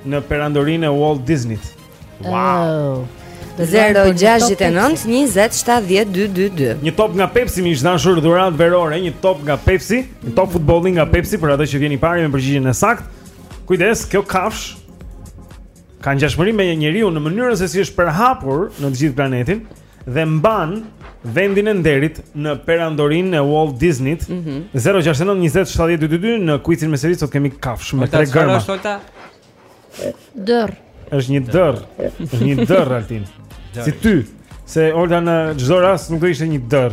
në perandorinë e Walt Disneyt. Wow. 0-6-9-27-12-2 Një top nga Pepsi miq të dashur dhuratë verore Një top nga Pepsi Një top futbolli nga Pepsi Për atë që vjen i pari me përgjigjen e saktë Kujdes, kjo kafshë ka ngjashmëri me njeriun në mënyrën se si është përhapur në të gjithë planetin dhe mban vendin e nderit në perandorinë e Walt Disneyt. Mm -hmm. 069 20 70 222 në kuicin me seri sot kemi kafshë me tre gërma. Derr. Është një derr. Është një derr Altin. Si ty, se Olta në çdo rast nuk do ishte një derr.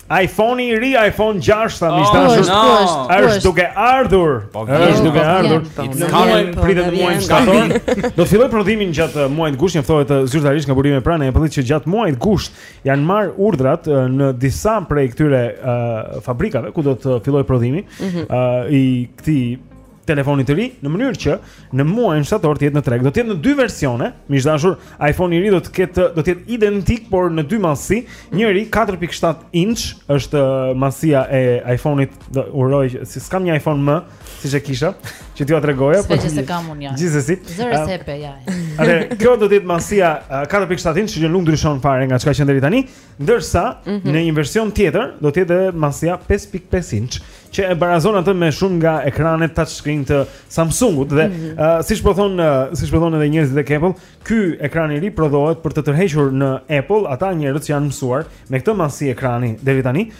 iPhone-i i ri, iPhone 6 ta miq të dashur. Është duke ardhur. Po, është duke ardhur. Kjo pritet në muajin shtator. Do të fillojë prodhimin gjatë uh, muajit gusht, njoftohet uh, zyrtarisht nga burime pranë Apple-it që gjatë muajit gusht janë marrë urdhrat uh, në disa prej këtyre fabrikave ku do të fillojë prodhimi mhm. i këtij telefonit të ri, në mënyrë që në muajin shtator të jetë në treg. Do të jetë në dy versione, miq të dashur, iPhone i ri do të ketë do të jetë identik, por në dy masi. Njëri 4.7 inch është uh, masia e iPhone-it. Do uroj që si s'kam një iPhone më, siç e kisha, që t'jua tregoja, po. Sepse se kam unë ja. Gjithsesi. Zëre se e pe ja. Atë, kjo do të jetë masia uh, 4.7 inch që nuk ndryshon fare nga çka qenë deri tani. Ndërsa, mm -hmm. në një version tjetër, do të jetë edhe masia 5.5 inç, që e barazon atë me shumë nga ekranet touchscreen të Samsungut dhe mm -hmm. uh, siç po thonë, uh, siç po thonë edhe njerëzit e Apple, ky ekran i ri prodhohet për të tërhequr në Apple ata njerëz që janë mësuar me këtë masi ekrani deri tani,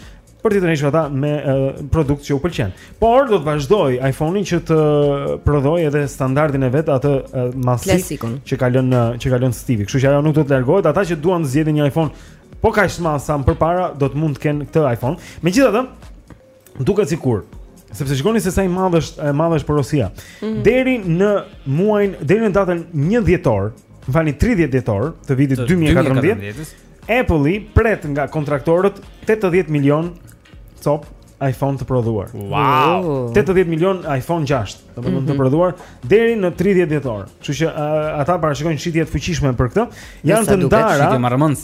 për të tërhequr ata me uh, produkt që u pëlqen. Por do të vazhdojë iPhone-in që të prodhojë edhe standardin e vet atë uh, masi që ka lënë uh, që ka lënë Steve. Kështu që ajo nuk do të largohet. Ata që duan të zgjedhin një iPhone po kaq të madh sa më përpara do të mund të kenë këtë iPhone. Megjithatë, duket sikur sepse shikoni se sa i madh është e madh është porosia. Mm -hmm. Deri në muajin, deri në datën 1 dhjetor, më falni 30 dhjetor të vitit 2014, 2014 Apple-i pret nga kontraktorët 80 milion copë iPhone të prodhuar. Wow! 80 milion iPhone 6, domethënë mm -hmm. të mhm. prodhuar deri në 30 dhjetor. Kështu që uh, ata parashikojnë shitje të fuqishme për këtë. Janë të ndara.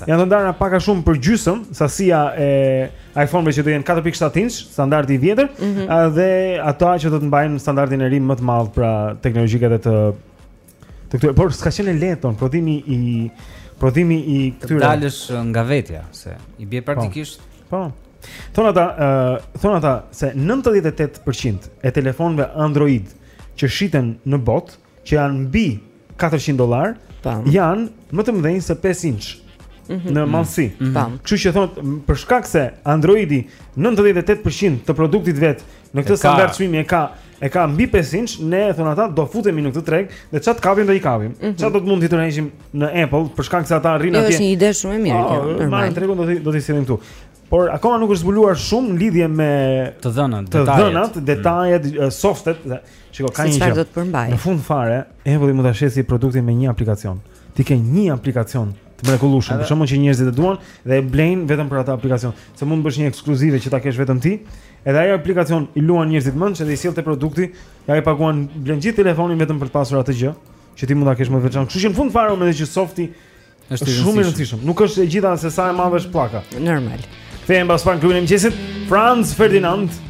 Janë të ndara pak a shumë për gjysëm sasia e iPhone-ve që do jenë 4.7 inch, standardi i vjetër, mm -hmm. dhe ata që do të mbajnë standardin e ri më të madh pra teknologjik të Të këtyre, por s'ka qenë e lehtë thonë, prodhimi i prodhimi i këtyre. Të dalësh nga vetja se i bie praktikisht. Po. po. Thonë ata, ë, uh, thonë ata se 98% e telefonave Android që shiten në botë, që janë mbi 400 dollarë, janë më të mëdhenj se 5 inç. Mm -hmm. në madhësi. Mm -hmm. Kështu që thotë për shkak se Androidi 98% të produktit të vet në këtë standard çmimi e ka e ka mbi 5 inç, ne thonë ata do futemi në këtë treg dhe ç'të kapim do i kapim. Mhm. Ç'të do të mund të tërheqim në Apple për shkak se ata rrin atje. Është një ide shumë e mirë po, kjo. Në tregun do të do të sillim këtu. Por akoma nuk është zbuluar shumë në lidhje me të dhënat, detajet. Të dhënat, mm. detajet, softet dhe shiko ka një gjë. Në fund fare, Apple mund ta shesë produktin me një aplikacion. Ti ke një aplikacion të mrekullueshëm, për shkakun që njerëzit e duan dhe e blejnë vetëm për atë aplikacion. Se mund ta bësh një ekskluzive që ta kesh vetëm ti. Edhe ajo aplikacion i luan njerëzit mendsh edhe i sjell te produkti, ai paguan blen gjithë telefonin vetëm për të pasur atë gjë, që ti mund ta kesh më të veçantë. Kështu që në fund fare unë mendoj që softi është shumë i rëndësishëm. Nuk është e gjitha se sa e madhe është pllaka. Normal. Kthehemi pas pak në klubin e mëngjesit. Franz Ferdinand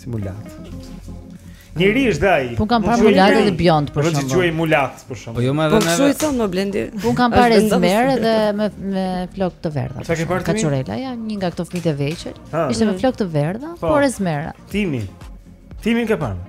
Si mulat. Njeri është ai. Po kam parë mulat dhe bjond për shkak. Vetë quaj mulat për shkak. Po jo më edhe. Po kshu i thon më blendi. Po kam parë ezmer edhe me me flok të verdha. Sa ke parë ti? Kaçurela, ja, një nga këto fëmijë të vegjël. Ishte me flok të verdha, po. por ezmerë. Timi. Timin ke parë?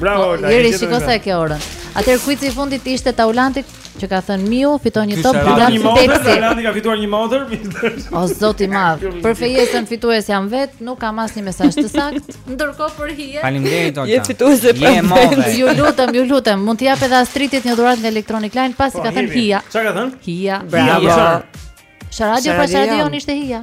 Bravo, po, Jeri, shiko sa e ke orën. Atëherë kuici i fundit ishte Taulanti që ka thënë Miu fiton një top Taulant Pepsi. Taulanti ka fituar një motor. O zot i madh. Për fejesën fitues jam vetë, nuk kam asnjë mesazh të saktë. Ndërkohë për hije. Faleminderit Olta. Je fituese prandaj. Ju lutem, ju lutem, mund t'i jap edhe Astritit një dhuratë nga Electronic Line pasi po, ka thënë hija. Çka ka thënë? Hija. Bravo. Sharadio, pra sharadio ishte hija.